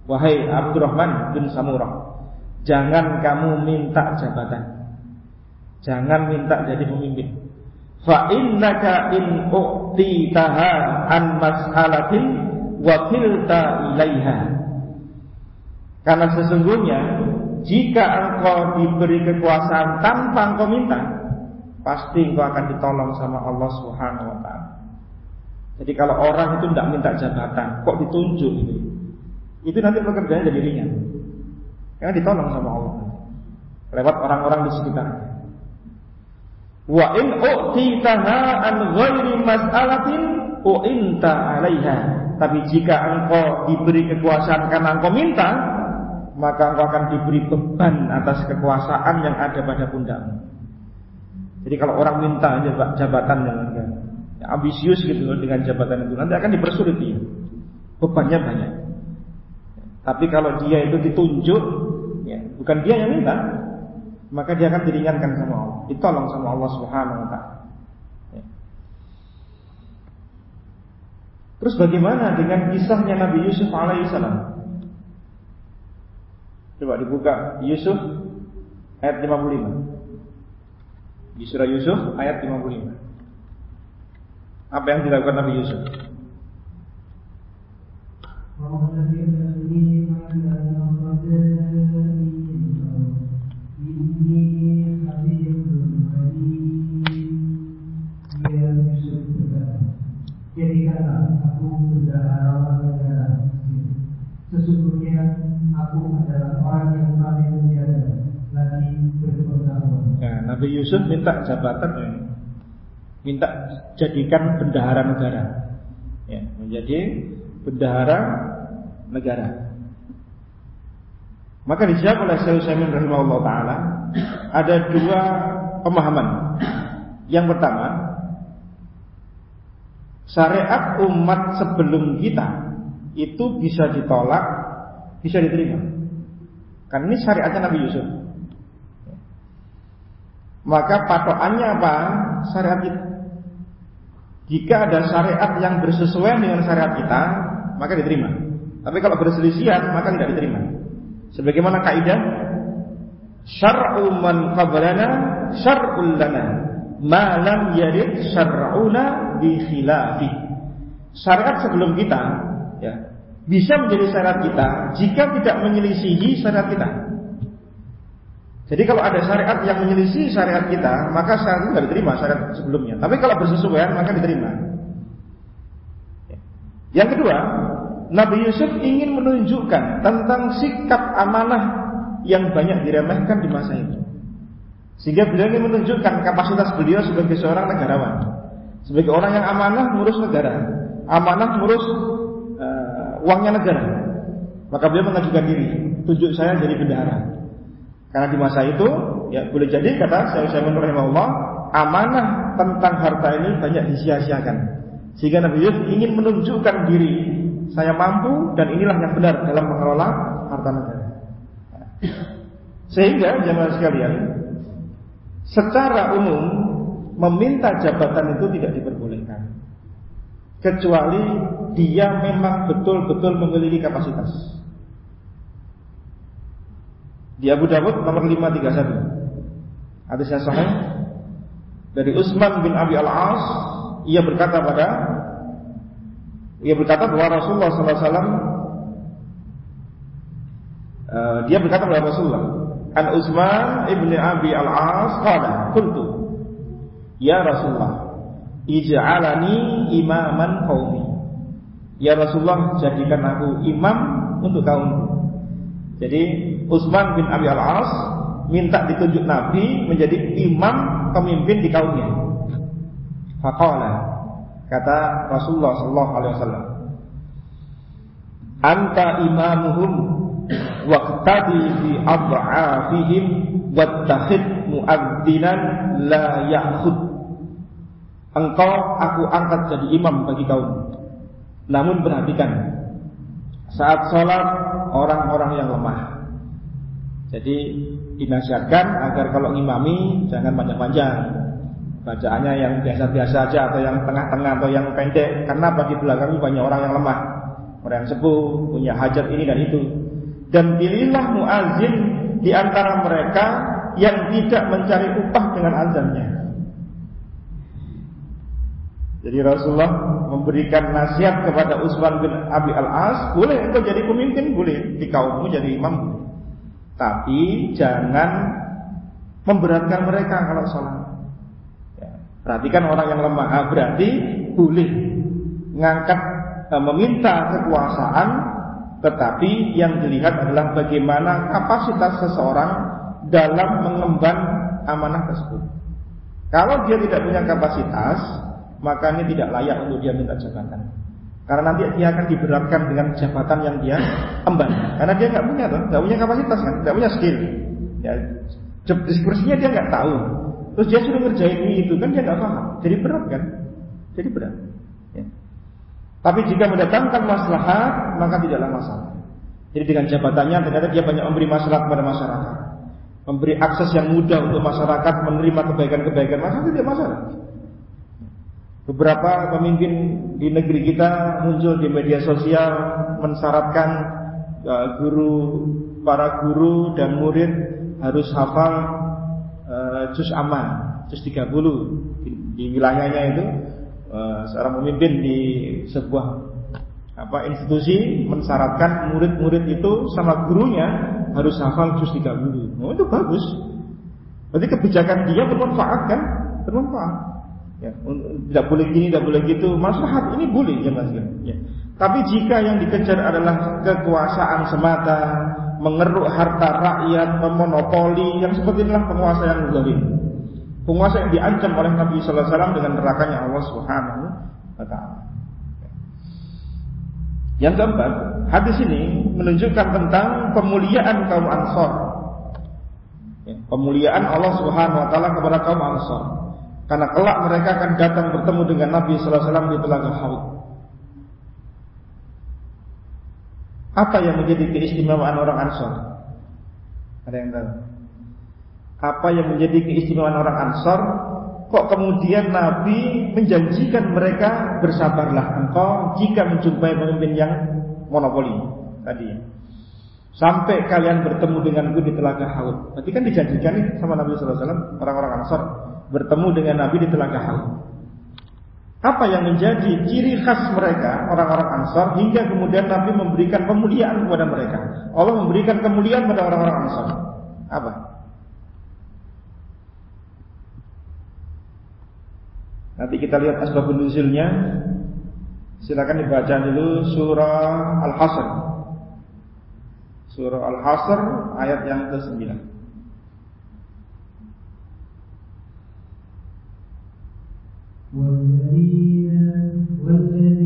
Wahai Abdurrahman bin Samurah Jangan kamu minta jabatan Jangan minta jadi pemimpin Fa innaka in u'titaha an mas'alatin wakilta ilaiha Karena sesungguhnya jika engkau diberi kekuasaan tanpa engkau minta, pasti engkau akan ditolong sama Allah Subhanahu wa taala. Jadi kalau orang itu tidak minta jabatan, kok ditunjuk itu? itu nanti pekerjaan jadi ringan. Karena ditolong sama Allah lewat orang-orang di sekitar. Wa in u'titaha an ghairi mas'alatin u'inta 'alaiha. Tapi jika engkau diberi kekuasaan karena engkau minta, maka engkau akan diberi beban atas kekuasaan yang ada pada pundakmu. Jadi kalau orang minta jabatan yang ya, ambisius gitu dengan jabatan itu nanti akan dipersulit dia. Bebannya banyak. Tapi kalau dia itu ditunjuk, ya, bukan dia yang minta, maka dia akan diringankan sama Allah, ditolong sama Allah Subhanahu wa taala. Ya. Terus bagaimana dengan kisahnya Nabi Yusuf alaihissalam? Coba dibuka Yusuf ayat 55. Di surah Yusuf ayat 55. Apa yang dilakukan Nabi Yusuf? Jadikanlah Sesungguhnya aku adalah orang yang paling menjaga lagi berpengetahuan. Nah, Nabi Yusuf minta jabatan ya. Minta jadikan bendahara negara. Ya, menjadi bendahara negara. Maka dijawab oleh Syekh Utsaimin rahimahullah taala ada dua pemahaman. Yang pertama, syariat umat sebelum kita itu bisa ditolak, bisa diterima. Kan ini syariatnya Nabi Yusuf. Maka patokannya apa? Syariat kita. Jika ada syariat yang bersesuaian dengan syariat kita, maka diterima. Tapi kalau berselisihan, maka tidak diterima. Sebagaimana kaidah syar'u man qablana syar'ul lana ma lam yarid syar'una bi khilafi. Syariat sebelum kita ya, bisa menjadi syariat kita jika tidak menyelisihi syariat kita. Jadi kalau ada syariat yang menyelisih syariat kita, maka syariat itu tidak diterima syariat sebelumnya. Tapi kalau bersesuaian maka diterima. Yang kedua, Nabi Yusuf ingin menunjukkan tentang sikap amanah yang banyak diremehkan di masa itu. Sehingga beliau ingin menunjukkan kapasitas beliau sebagai seorang negarawan. Sebagai orang yang amanah ngurus negara, amanah ngurus uh, uangnya negara. Maka beliau mengajukan diri, tunjuk saya jadi bendahara. Karena di masa itu, ya boleh jadi kata saya saya Allah, amanah tentang harta ini banyak disia-siakan. Sehingga Nabi Yusuf ingin menunjukkan diri saya mampu dan inilah yang benar dalam mengelola harta negara. Sehingga jemaah sekalian, secara umum meminta jabatan itu tidak diperbolehkan kecuali dia memang betul-betul memiliki kapasitas. Di Abu Dawud nomor 531. Hadisnya sahih dari Utsman bin Abi Al-As ia berkata pada ia berkata bahwa Rasulullah SAW uh, eh, dia berkata kepada Rasulullah An Utsman ibn Abi Al-As qala qultu Ya Rasulullah ij'alani imaman qaumi Ya Rasulullah jadikan aku imam untuk kaumku. Jadi Utsman bin Abi Al-As minta ditunjuk Nabi menjadi imam pemimpin di kaumnya. Faqala kata Rasulullah sallallahu alaihi wasallam Anta imamuhum waqtadi fi adhafihim wattakhid muadzinan la ya'khud. Engkau aku angkat jadi imam bagi kaum Namun perhatikan Saat sholat orang-orang yang lemah. Jadi dinasihatkan agar kalau ngimami jangan panjang-panjang. Bacaannya yang biasa-biasa aja atau yang tengah-tengah atau yang pendek karena bagi belakang banyak orang yang lemah. Orang yang sepuh, punya hajat ini dan itu. Dan pilihlah muazin di antara mereka yang tidak mencari upah dengan azannya. Jadi Rasulullah memberikan nasihat kepada Utsman bin Abi Al-As, boleh engkau jadi pemimpin, boleh di kaummu jadi imam. Tapi jangan memberatkan mereka kalau sholat. Ya. Perhatikan orang yang lemah, ah, berarti boleh ngangkat eh, meminta kekuasaan Tetapi yang dilihat adalah bagaimana kapasitas seseorang dalam mengemban amanah tersebut. Kalau dia tidak punya kapasitas, maka ini tidak layak untuk dia minta jabatan. Karena nanti dia akan diberatkan dengan jabatan yang dia emban. Karena dia nggak punya, nggak punya kapasitas kan, nggak punya skill. Ya, job deskripsinya dia nggak tahu. Terus dia suruh ngerjain ini itu kan dia nggak paham. Jadi berat kan? Jadi berat. Ya. Tapi jika mendatangkan maslahat, maka tidaklah masalah. Jadi dengan jabatannya ternyata dia banyak memberi masalah kepada masyarakat. Memberi akses yang mudah untuk masyarakat menerima kebaikan-kebaikan, maka tidak masalah. Beberapa pemimpin di negeri kita muncul di media sosial mensyaratkan uh, guru para guru dan murid harus hafal uh, juz aman, juz 30 di, di wilayahnya itu uh, seorang pemimpin di sebuah apa institusi mensyaratkan murid-murid itu sama gurunya harus hafal juz 30. Oh, itu bagus. Berarti kebijakan dia bermanfaat kan? Bermanfaat. Ya, tidak boleh gini, tidak boleh gitu. Maslahat ini boleh ya mas. Ya. Tapi jika yang dikejar adalah kekuasaan semata, mengeruk harta rakyat, memonopoli, yang seperti inilah penguasa yang zalim. Penguasa yang diancam oleh Nabi Sallallahu Alaihi Wasallam dengan nerakanya Allah Subhanahu Wa Taala. Yang keempat, hadis ini menunjukkan tentang pemuliaan kaum Ansor. Ya, pemuliaan Allah Subhanahu Wa Taala kepada kaum Ansor. Karena kelak mereka akan datang bertemu dengan Nabi Sallallahu Alaihi Wasallam di telaga Haud. Apa yang menjadi keistimewaan orang Ansor? Ada yang tahu? Apa yang menjadi keistimewaan orang Ansor? Kok kemudian Nabi menjanjikan mereka bersabarlah engkau jika menjumpai pemimpin yang monopoli tadi. Sampai kalian bertemu denganku di telaga Haud. Berarti kan dijanjikan nih sama Nabi Sallallahu Alaihi Wasallam orang-orang Ansor bertemu dengan Nabi di Telaga Haud. Apa yang menjadi ciri khas mereka, orang-orang Ansar, hingga kemudian Nabi memberikan kemuliaan kepada mereka. Allah memberikan kemuliaan pada orang-orang Ansar. Apa? Nanti kita lihat asbabun nuzulnya. Silakan dibaca dulu surah Al-Hasr. Surah Al-Hasr ayat yang ke-9. والذين والذين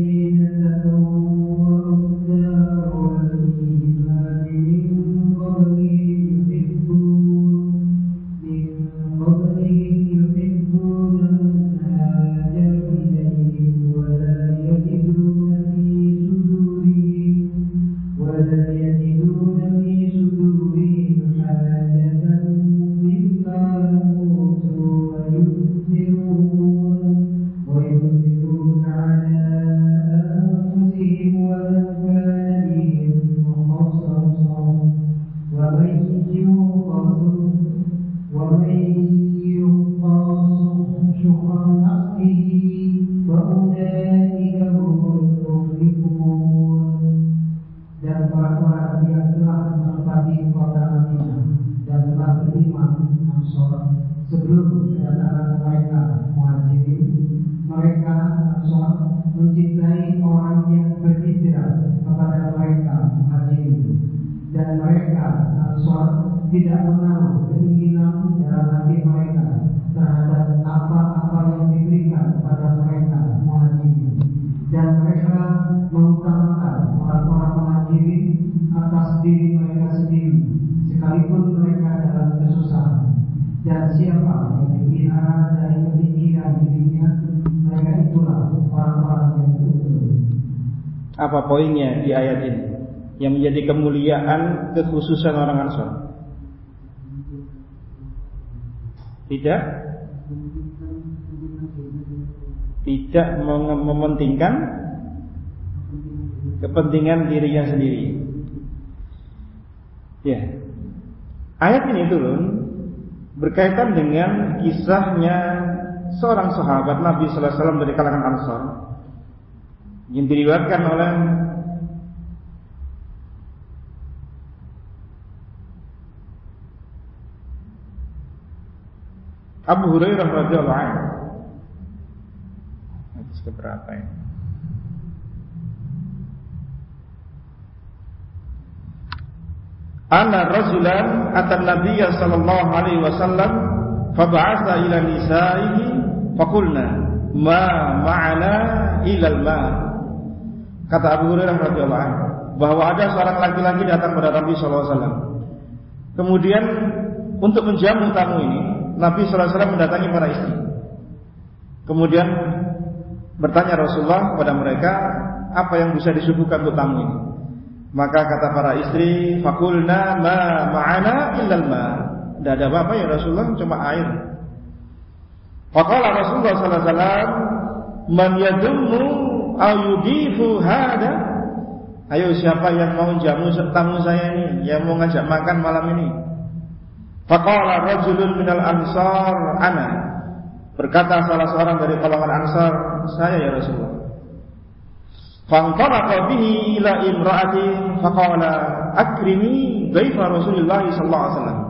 sekalipun mereka dalam kesusahan dan siapa yang dari kepikiran dirinya mereka itulah orang-orang yang beruntung. Apa poinnya di ayat ini? Yang menjadi kemuliaan kekhususan orang Ansor. Tidak tidak mementingkan kepentingan dirinya sendiri. Ya. Ayat ini turun berkaitan dengan kisahnya seorang sahabat Nabi sallallahu alaihi wasallam dari kalangan Ansar yang diriwayatkan oleh Abu Hurairah radhiyallahu anhu. Hadis keberapa ini? Anna rajulan atan Nabiya sallallahu alaihi wasallam fab'atha ila nisaihi faqulna ma ma'ana ila al-ma. Kata Abu Hurairah radhiyallahu anhu bahwa ada seorang laki-laki datang pada Nabi sallallahu alaihi wasallam. Kemudian untuk menjamu tamu ini, Nabi sallallahu alaihi wasallam mendatangi para istri. Kemudian bertanya Rasulullah kepada mereka, apa yang bisa disuguhkan untuk tamu ini? Maka kata para istri, fakulna ma ma'ana illal ma. Tidak ada apa-apa ya Rasulullah, cuma air. Faqala Rasulullah sallallahu alaihi wasallam, "Man yadummu aw yudifu hada?" Ayo siapa yang mau jamu tamu saya ini, yang mau ngajak makan malam ini? Faqala rajulun minal ansar ana. Berkata salah seorang dari golongan Ansar, saya ya Rasulullah. Fantalaqa bihi ila imraati faqala akrimi dhaifa Rasulullah sallallahu alaihi wasallam.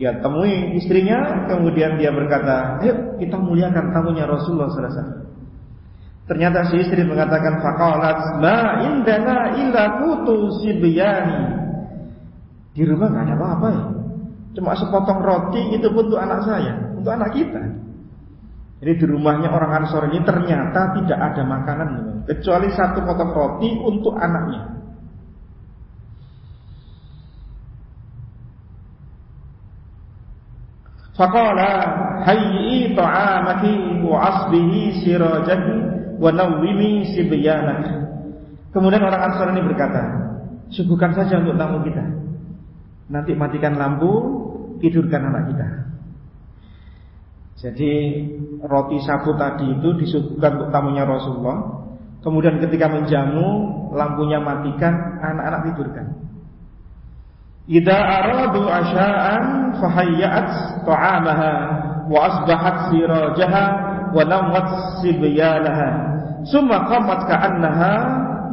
Dia temui istrinya, kemudian dia berkata, "Ayo kita muliakan tamunya Rasulullah sallallahu alaihi wasallam." Ternyata si istri mengatakan faqalat ma indana illa kutu sibyani. Di rumah nggak ada apa-apa ya. Cuma sepotong roti itu pun untuk anak saya, untuk anak kita. Jadi di rumahnya orang Ansor ini ternyata tidak ada makanan kecuali satu potong roti untuk anaknya. Faqala hayyi ta'amaki wa asbihi sirajahi wa nawwimi sibyanak. Kemudian orang Ansor ini berkata, suguhkan saja untuk tamu kita. Nanti matikan lampu, tidurkan anak kita. Jadi roti sabu tadi itu disuguhkan untuk tamunya Rasulullah. Kemudian ketika menjamu, lampunya matikan, anak-anak tidurkan. Ida aradu asya'an fahayyat ta'amaha wa asbahat sirajaha wa nawat sibyalaha. Summa qamat ka'annaha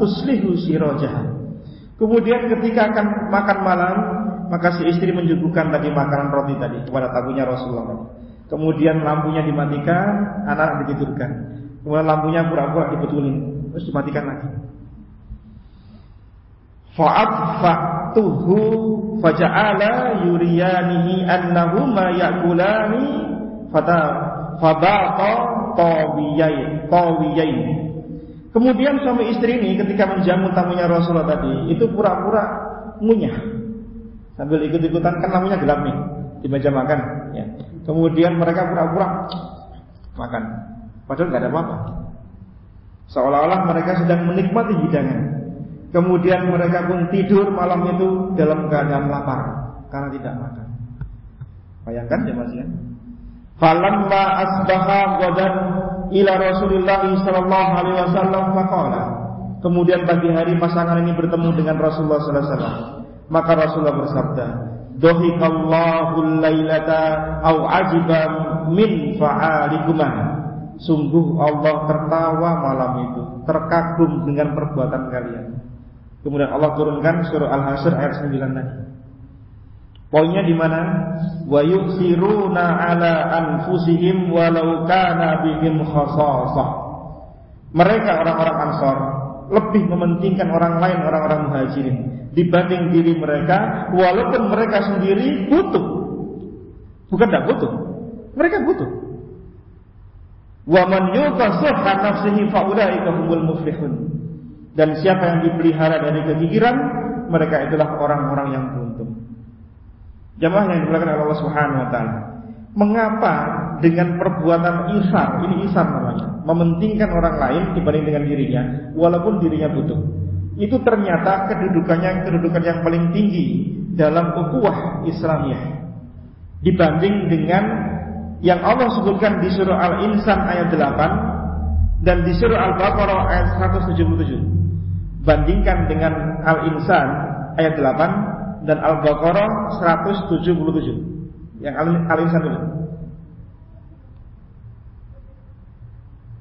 tuslihu sirajaha. Kemudian ketika akan makan malam, maka si istri menyuguhkan tadi makanan roti tadi kepada tamunya Rasulullah. Kemudian lampunya dimatikan, anak ditidurkan. Kemudian lampunya pura-pura dibetulin, terus dimatikan lagi. Fa'atfa'tuhu faja'ala yuriyanihi annahuma ya'kulani fata fabata tawiyai tawiyai. Kemudian suami istri ini ketika menjamu tamunya Rasulullah tadi itu pura-pura munyah sambil ikut-ikutan kan lampunya gelap nih di meja makan ya. Kemudian mereka pura-pura makan. Padahal nggak ada apa-apa. Seolah-olah mereka sedang menikmati hidangan. Kemudian mereka pun tidur malam itu dalam keadaan lapar karena tidak makan. Bayangkan ya Mas ya. Falamma asbaha ghadan ila Rasulullah sallallahu alaihi wasallam faqala. Kemudian pagi hari pasangan ini bertemu dengan Rasulullah sallallahu alaihi wasallam. Maka Rasulullah bersabda, Dohikallahu lailata au ajiba min fa'alikuma. Sungguh Allah tertawa malam itu, terkagum dengan perbuatan kalian. Kemudian Allah turunkan surah Al-Hasyr ayat 9 tadi. Poinnya di mana? Wa yusiruna ala anfusihim walau kana bihim khasasah. Mereka orang-orang Ansor lebih mementingkan orang lain orang-orang Muhajirin dibanding diri mereka walaupun mereka sendiri butuh. Bukan tidak butuh. Mereka butuh. Wa man muflihun. Dan siapa yang dipelihara dari kegigiran, mereka itulah orang-orang yang beruntung. Jamaah yang dimuliakan oleh Allah Subhanahu wa taala. Mengapa dengan perbuatan isar, ini isar namanya, mementingkan orang lain dibanding dengan dirinya, walaupun dirinya butuh itu ternyata kedudukannya kedudukan yang paling tinggi dalam ukhuwah Islamiyah dibanding dengan yang Allah sebutkan di surah Al-Insan ayat 8 dan di surah Al-Baqarah ayat 177. Bandingkan dengan Al-Insan ayat 8 dan Al-Baqarah 177. Yang Al-Insan dulu.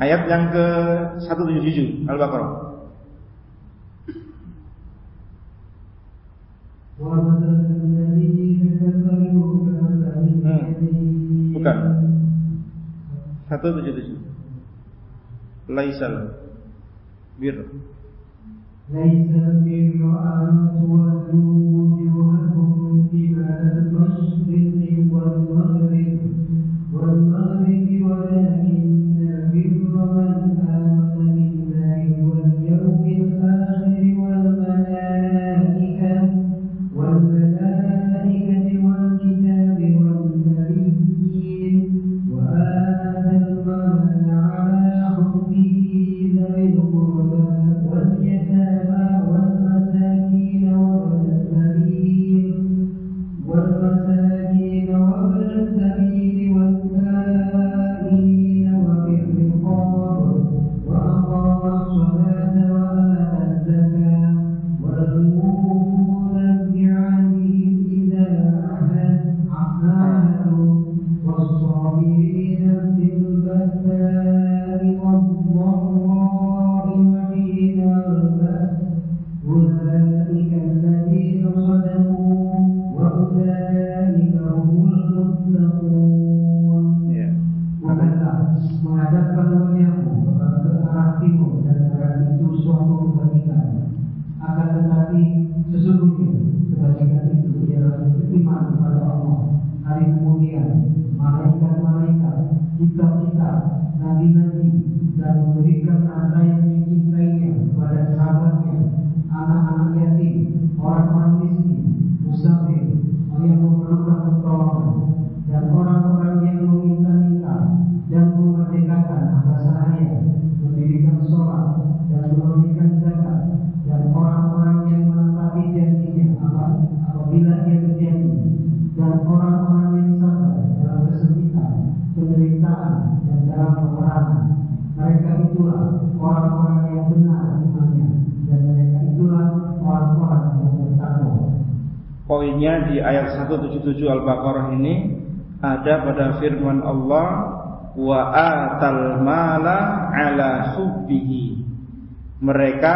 Ayat yang ke 177 Al-Baqarah. Hmm. Bukan. 177. Laisal bir. Laisal bir an wujuhakum qibala al-mashriqi Poinnya di ayat 177 Al-Baqarah ini ada pada firman Allah wa atal mala ala hubbihi. Mereka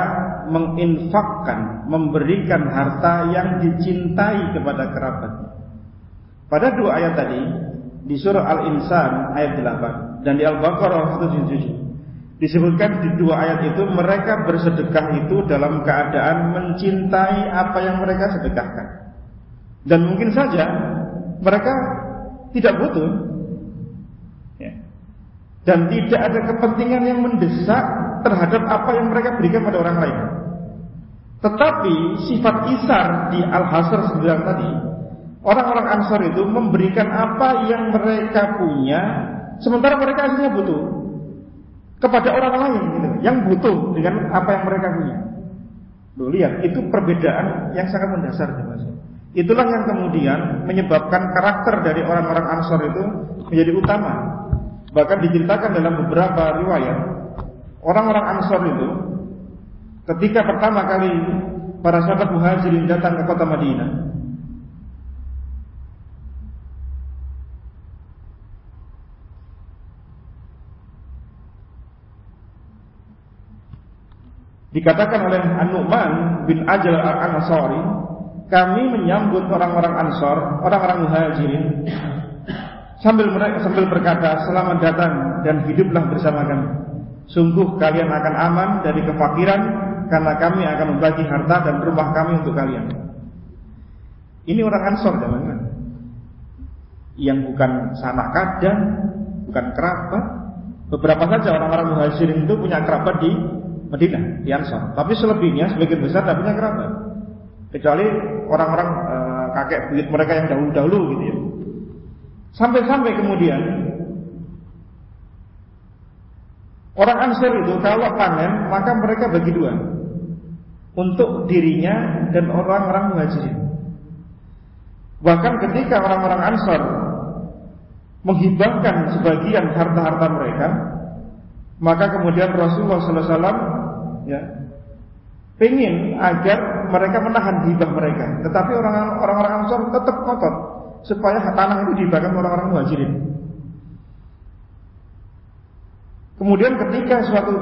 menginfakkan, memberikan harta yang dicintai kepada kerabatnya. Pada dua ayat tadi di surah Al-Insan ayat 8 dan di Al-Baqarah 177 disebutkan di dua ayat itu mereka bersedekah itu dalam keadaan mencintai apa yang mereka sedekahkan. Dan mungkin saja mereka tidak butuh. Ya. Dan tidak ada kepentingan yang mendesak terhadap apa yang mereka berikan pada orang lain. Tetapi sifat isar di Al-Hasr 9 tadi, orang-orang Ansor itu memberikan apa yang mereka punya, sementara mereka aslinya butuh kepada orang lain, gitu, yang butuh dengan apa yang mereka punya. Lihat, itu perbedaan yang sangat mendasar, Mas. Itulah yang kemudian menyebabkan karakter dari orang-orang Ansor itu menjadi utama. Bahkan diceritakan dalam beberapa riwayat, orang-orang Ansor itu ketika pertama kali para sahabat muhajirin datang ke kota Madinah, dikatakan oleh An-Nu'man bin Ajal Al-Ansari kami menyambut orang-orang Ansor, orang-orang Muhajirin sambil mereka sambil berkata, "Selamat datang dan hiduplah bersama kami. Sungguh kalian akan aman dari kefakiran karena kami akan membagi harta dan rumah kami untuk kalian." Ini orang Ansor teman-teman. Yang bukan sanak kadang, bukan kerabat. Beberapa saja orang-orang Muhajirin itu punya kerabat di Madinah, di Ansor. Tapi selebihnya sebagian besar tidak punya kerabat kecuali orang-orang e, kakek buyut mereka yang dahulu-dahulu gitu ya. Sampai-sampai kemudian orang Ansor itu kalau panen maka mereka bagi dua untuk dirinya dan orang-orang muhajirin. Bahkan ketika orang-orang Ansor menghibahkan sebagian harta-harta mereka, maka kemudian Rasulullah SAW ya, Pengen agar mereka menahan hibah mereka. Tetapi orang-orang Ansor tetap ngotot supaya tanah itu dibakar orang-orang muhajirin. Kemudian ketika suatu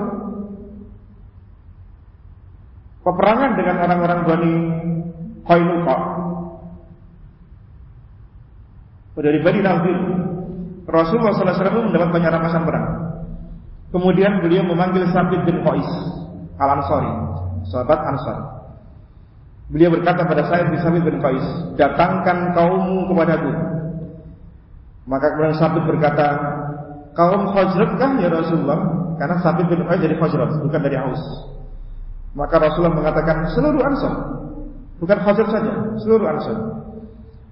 peperangan dengan orang-orang Bani Qainuqa dari Bani Nadir Rasulullah SAW mendapat banyak rampasan perang. Kemudian beliau memanggil Sabit bin Qais Al-Ansari, sahabat Ansar. Beliau berkata pada saya bin Sabit bin Qais, "Datangkan kaummu kepadaku." Maka kemudian Sabit berkata, "Kaum Khazraj kah ya Rasulullah?" Karena Sabit bin Qais dari Khazraj, bukan dari Aus. Maka Rasulullah mengatakan, "Seluruh Ansar." Bukan Khazraj saja, seluruh Ansar.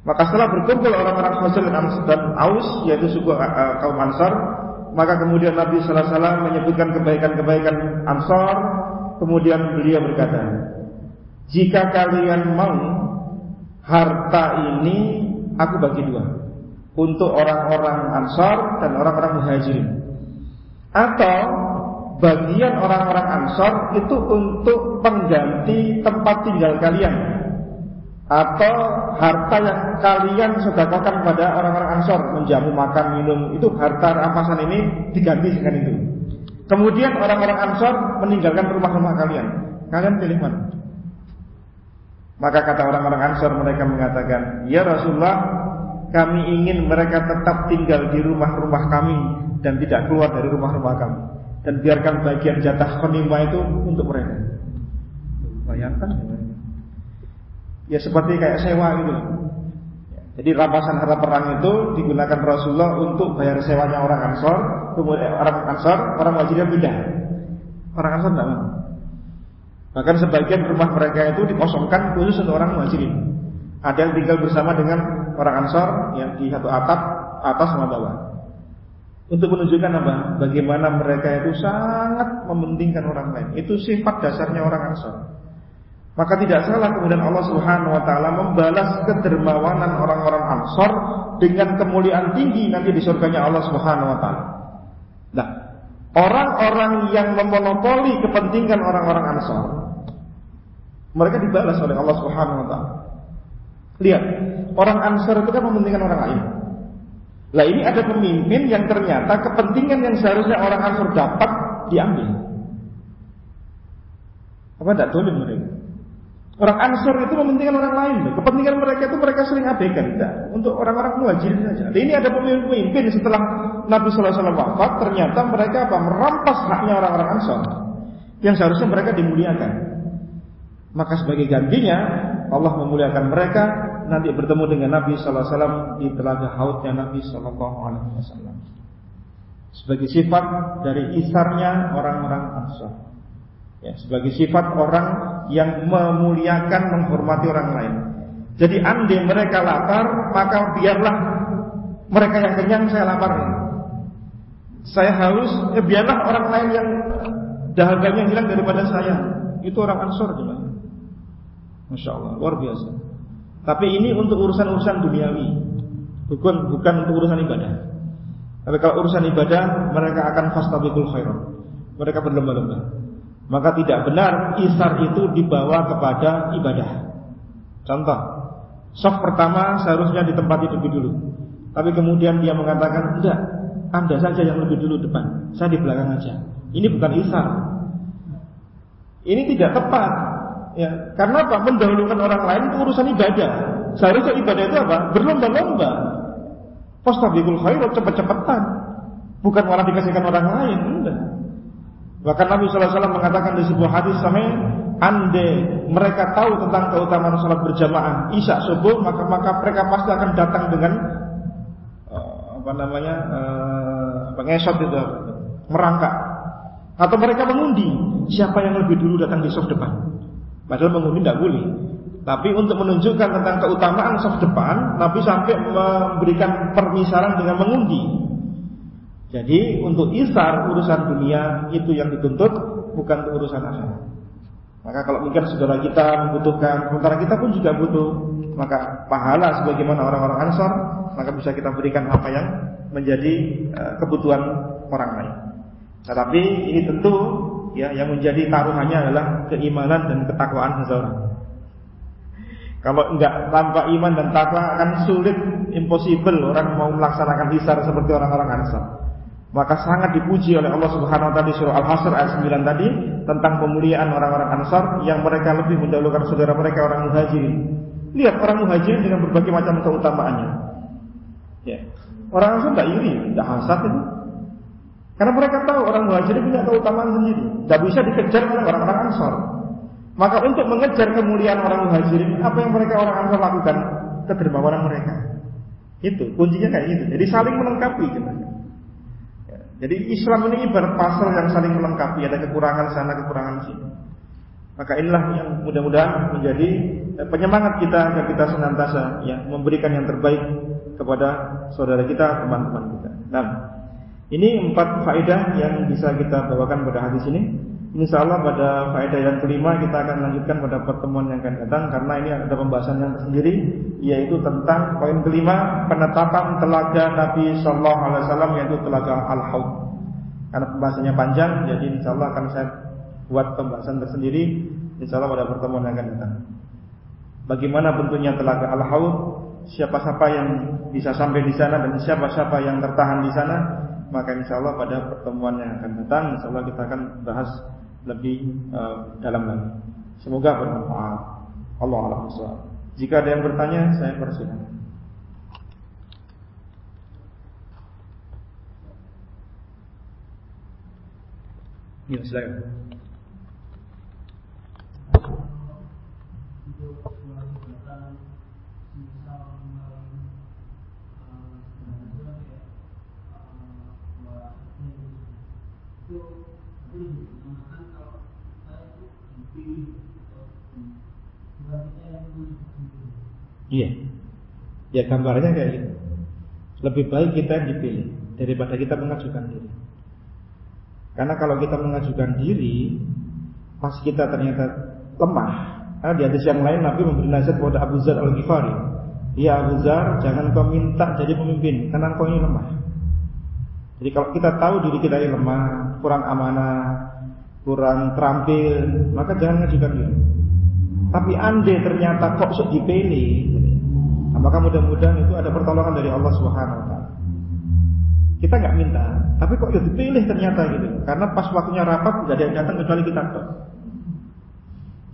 Maka setelah berkumpul orang-orang Khazraj dan Aus, yaitu suku uh, kaum Ansar, maka kemudian Nabi Sallallahu Alaihi Wasallam menyebutkan kebaikan-kebaikan Ansar. Kemudian beliau berkata, jika kalian mau harta ini aku bagi dua untuk orang-orang Ansar dan orang-orang Muhajirin. Atau bagian orang-orang Ansar itu untuk pengganti tempat tinggal kalian atau harta yang kalian sedekahkan pada orang-orang Ansor menjamu makan minum itu harta rampasan ini diganti dengan itu. Kemudian orang-orang Ansor meninggalkan rumah-rumah kalian. Kalian pilih mana? Maka kata orang-orang Ansor mereka mengatakan, "Ya Rasulullah, kami ingin mereka tetap tinggal di rumah-rumah kami dan tidak keluar dari rumah-rumah kami dan biarkan bagian jatah konima itu untuk mereka." Bayangkan ya, seperti kayak sewa gitu. Jadi rampasan harta perang itu digunakan Rasulullah untuk bayar sewanya orang Ansor, kemudian orang Ansor, orang Muhajirin pindah. Orang Ansor tidak mau. Bahkan sebagian rumah mereka itu dikosongkan khusus untuk orang Muhajirin. Ada yang tinggal bersama dengan orang Ansor yang di satu atap atas sama bawah. Untuk menunjukkan apa? Bagaimana mereka itu sangat mementingkan orang lain. Itu sifat dasarnya orang Ansor. Maka tidak salah kemudian Allah Subhanahu wa taala membalas kedermawanan orang-orang Ansor dengan kemuliaan tinggi nanti di surganya Allah Subhanahu wa taala. Nah, orang-orang yang memonopoli kepentingan orang-orang Ansor mereka dibalas oleh Allah Subhanahu wa taala. Lihat, orang Ansor itu kan mementingkan orang lain. Lah ini ada pemimpin yang ternyata kepentingan yang seharusnya orang Ansor dapat diambil. Apa tidak boleh mereka? Orang Ansor itu mementingkan orang lain. Kepentingan mereka itu mereka sering abaikan. Tidak. Untuk orang-orang muhajirin saja. Dan ini ada pemimpin-pemimpin setelah Nabi Sallallahu Alaihi Wasallam wafat. Ternyata mereka apa? Merampas haknya orang-orang Ansor. Yang seharusnya mereka dimuliakan. Maka sebagai gantinya Allah memuliakan mereka nanti bertemu dengan Nabi Sallallahu Alaihi Wasallam di telaga hautnya Nabi Sallallahu Alaihi Wasallam. Sebagai sifat dari isarnya orang-orang Ansor. Ya, sebagai sifat orang yang memuliakan, menghormati orang lain. Jadi andai mereka lapar, maka biarlah mereka yang kenyang saya lapar. Saya haus, eh, biarlah orang lain yang dahaganya hilang daripada saya. Itu orang Ansor juga. Masya Allah, luar biasa. Tapi ini untuk urusan-urusan duniawi, bukan bukan untuk urusan ibadah. Tapi kalau urusan ibadah, mereka akan fastabikul khairat. Mereka berlomba-lomba. Maka tidak benar isar itu dibawa kepada ibadah. Contoh, soft pertama seharusnya di tempat itu dulu. Tapi kemudian dia mengatakan, tidak, Anda saja yang lebih dulu depan. Saya di belakang aja. Ini bukan isar. Ini tidak tepat. Ya, karena apa? Mendahulukan orang lain itu urusan ibadah. Seharusnya ibadah itu apa? Berlomba-lomba. Postabikul khairat cepat-cepatan. Bukan malah dikasihkan orang lain. Enggak. Bahkan Nabi SAW mengatakan di sebuah hadis sampai ande mereka tahu tentang keutamaan sholat berjamaah isya subuh maka maka mereka pasti akan datang dengan uh, apa namanya uh, apa ngesot itu merangkak. Atau mereka mengundi siapa yang lebih dulu datang di soft depan? Padahal mengundi tidak boleh. Tapi untuk menunjukkan tentang keutamaan soft depan Nabi sampai memberikan permisalan dengan mengundi jadi untuk isar urusan dunia itu yang dituntut bukan urusan akhirat. Maka kalau mungkin saudara kita membutuhkan, sementara kita pun juga butuh, maka pahala sebagaimana orang-orang Ansor, maka bisa kita berikan apa yang menjadi uh, kebutuhan orang lain. Tetapi ini tentu ya yang menjadi taruhannya adalah keimanan dan ketakwaan seseorang. Kalau enggak tanpa iman dan takwa akan sulit, impossible orang mau melaksanakan hisar seperti orang-orang Ansar. Maka sangat dipuji oleh Allah Subhanahu wa taala di surah Al-Hasr ayat 9 tadi tentang pemuliaan orang-orang Ansar yang mereka lebih mendahulukan saudara mereka orang Muhajirin. Lihat orang Muhajirin dengan berbagai macam keutamaannya. Ya. Orang Ansar tidak iri, tidak hasad itu. Karena mereka tahu orang Muhajirin punya keutamaan sendiri, tidak bisa dikejar oleh orang-orang Ansar. Maka untuk mengejar kemuliaan orang Muhajirin, apa yang mereka orang Ansar lakukan? Kedermawanan mereka. Itu kuncinya kayak gitu. Jadi saling melengkapi gitu. Jadi Islam ini ibarat pasal yang saling melengkapi, ada kekurangan sana, kekurangan sini. Maka inilah yang mudah-mudahan menjadi eh, penyemangat kita agar kita senantiasa ya memberikan yang terbaik kepada saudara kita, teman-teman kita. Nah, ini empat faedah yang bisa kita bawakan pada hadis ini. Insya Allah pada faedah yang kelima kita akan lanjutkan pada pertemuan yang akan datang karena ini ada pembahasan yang tersendiri yaitu tentang poin kelima penetapan telaga Nabi Shallallahu Alaihi Wasallam yaitu telaga Al Haud. Karena pembahasannya panjang, jadi insya Allah akan saya buat pembahasan tersendiri insya Allah pada pertemuan yang akan datang. Bagaimana bentuknya telaga Al Haud? Siapa-siapa yang bisa sampai di sana dan siapa-siapa yang tertahan di sana, maka insya Allah pada pertemuan yang akan datang, insya Allah kita akan bahas lebih uh, dalam lagi. Semoga bermanfaat. Allah alam Jika ada yang bertanya, saya persilakan. Ya, silakan. Iya. Ya gambarnya kayak gitu. Lebih baik kita dipilih daripada kita mengajukan diri. Karena kalau kita mengajukan diri, pas kita ternyata lemah. Karena di hadis yang lain Nabi memberi nasihat kepada Abu Zar al Ghifari. Ya Abu Zar, jangan kau minta jadi pemimpin, karena kau ini lemah. Jadi kalau kita tahu diri kita ini lemah, kurang amanah, kurang terampil, maka jangan mengajukan diri. Tapi andai ternyata kok sok dipilih, nah, maka mudah-mudahan itu ada pertolongan dari Allah Subhanahu wa. Kita nggak minta, tapi kok ya dipilih ternyata gitu. Karena pas waktunya rapat nggak ada yang datang kecuali kita kok.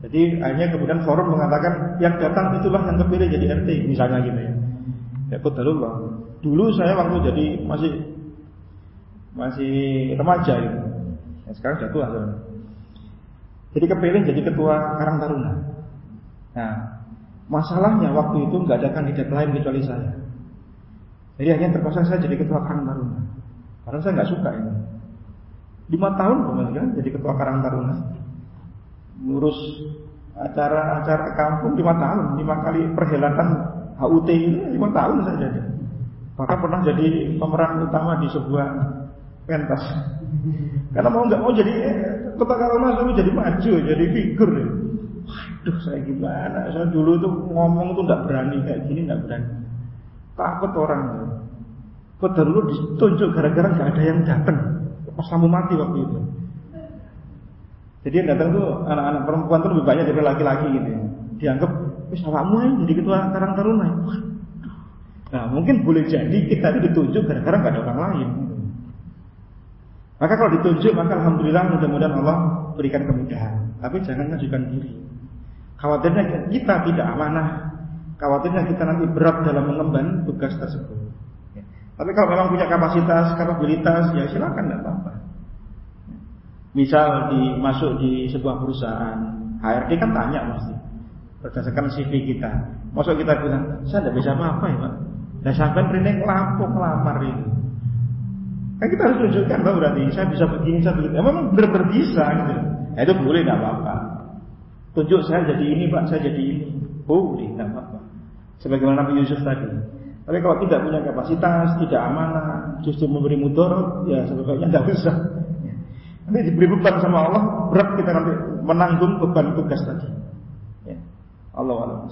Jadi akhirnya kemudian forum mengatakan yang datang itulah yang terpilih jadi RT misalnya gitu ya. Ya. Dulu saya waktu jadi masih masih remaja gitu. Ya, sekarang sudah tua sebenarnya. Jadi kepilih jadi ketua Karang Taruna. Nah, masalahnya waktu itu nggak ada kandidat lain kecuali saya. Jadi hanya terpaksa saya jadi ketua Karang Taruna. Karena saya nggak suka ini. Lima tahun kemudian jadi ketua Karang Taruna. Ngurus acara-acara kampung lima tahun, lima kali perhelatan HUT ini lima tahun saya jadi. Bahkan pernah jadi pemeran utama di sebuah pentas. Karena mau nggak mau jadi ketua Karang Taruna jadi maju, jadi figur. Ya. Waduh saya gimana? Saya dulu tuh ngomong tuh nggak berani kayak gini nggak berani. Takut orang. Kok dulu ditunjuk gara-gara nggak ada yang datang. Pas kamu mati waktu itu. Jadi yang datang tuh anak-anak perempuan tuh lebih banyak dari laki-laki gitu. Dianggap wis awakmu aja jadi ketua Karang Taruna. Nah mungkin boleh jadi kita itu ditunjuk gara-gara nggak ada orang lain. Maka kalau ditunjuk maka alhamdulillah mudah-mudahan Allah berikan kemudahan. Tapi jangan ngajukan diri. Khawatirnya kita tidak amanah. Khawatirnya kita nanti berat dalam mengemban tugas tersebut. Ya. Tapi kalau memang punya kapasitas, kapabilitas, ya silakan tidak apa-apa. Misal dimasuk di sebuah perusahaan, HRD kan tanya pasti berdasarkan CV kita. Masuk kita bilang, saya tidak bisa apa-apa ya Pak. Dan sampai ini lapuk lamar ini. Kan kita harus tunjukkan bahwa berarti saya bisa begini, saya begitu. Ya, memang benar-benar bisa gitu. Ya, itu boleh tidak apa-apa. Tunjuk saya jadi ini pak, saya jadi ini. Boleh, tidak apa-apa. Sebagaimana Nabi Yusuf tadi. Tapi kalau tidak punya kapasitas, tidak amanah, justru memberi mudarat, ya sebetulnya tidak usah. Nanti diberi beban sama Allah, berat kita nanti menanggung beban tugas tadi. Ya. Allah Allah.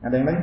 Ada yang lain?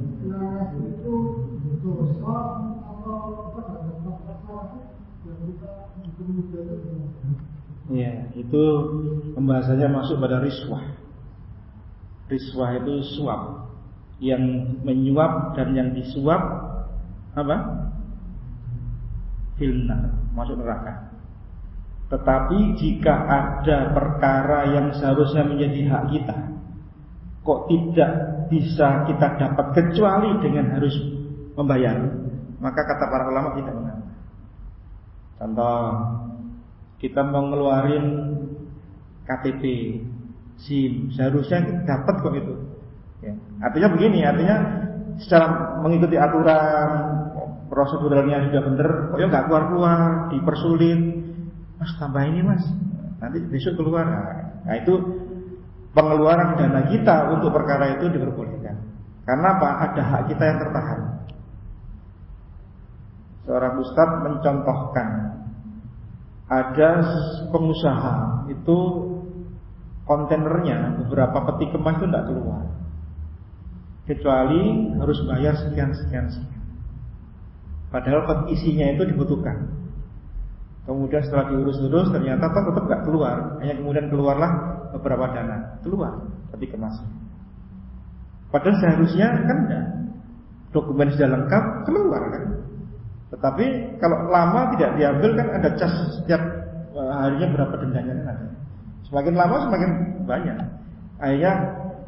Iya, itu pembahasannya masuk pada riswah. Riswah itu suap. Yang menyuap dan yang disuap apa? Filna, masuk neraka. Tetapi jika ada perkara yang seharusnya menjadi hak kita, kok tidak bisa kita dapat kecuali dengan harus membayar, maka kata para ulama tidak mengapa. Contoh, kita mau ngeluarin KTP, SIM, seharusnya dapat kok itu. Ya. Artinya begini, artinya secara mengikuti aturan proseduralnya sudah benar, kok ya nggak keluar keluar, dipersulit, mas tambah ini mas, nanti besok keluar. Nah itu pengeluaran dana kita untuk perkara itu diperbolehkan. Karena apa? Ada hak kita yang tertahan. Seorang ustadz mencontohkan. Ada pengusaha itu kontainernya beberapa peti kemas itu tidak keluar. Kecuali harus bayar sekian sekian sekian. Padahal isinya itu dibutuhkan. Kemudian setelah diurus-urus ternyata tetap nggak keluar. Hanya kemudian keluarlah beberapa dana. Keluar peti kemas. Padahal seharusnya kan dokumen sudah lengkap keluar kan tetapi kalau lama tidak diambil kan ada cas setiap eh, harinya berapa dendanya kan ada. Semakin lama semakin banyak. Akhirnya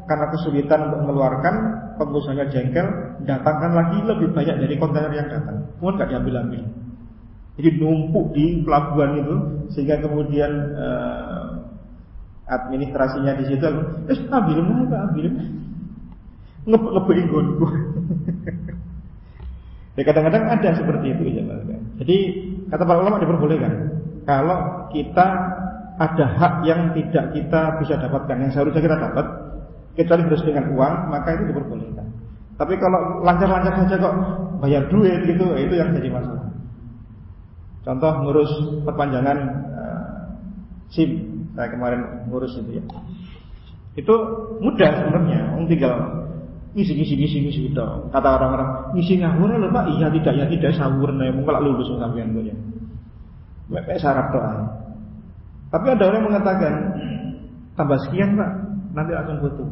karena kesulitan untuk mengeluarkan, pengusahanya jengkel, datangkan lagi lebih banyak dari kontainer yang datang. Kemudian nggak diambil-ambil. Jadi numpuk di pelabuhan itu sehingga kemudian eh, administrasinya di situ, eh ambil mana ambil, ngebukin gonku. Ya kadang-kadang ada seperti itu ya Jadi kata para ulama diperbolehkan. Kalau kita ada hak yang tidak kita bisa dapatkan, yang seharusnya kita dapat, kecuali harus dengan uang, maka itu diperbolehkan. Tapi kalau lancar-lancar saja kok bayar duit gitu, itu yang jadi masalah. Contoh ngurus perpanjangan uh, SIM, saya kemarin ngurus itu ya. Itu mudah sebenarnya, tinggal Ngisi ngisi ngisi ngisi itu. Kata orang-orang, ngisi ngawur lho Pak. Iya tidak ya tidak sahur nih. Mungkin lulus sampean kok ya. Mek syarat doa. Tapi ada orang yang mengatakan tambah sekian Pak, nanti langsung butuh.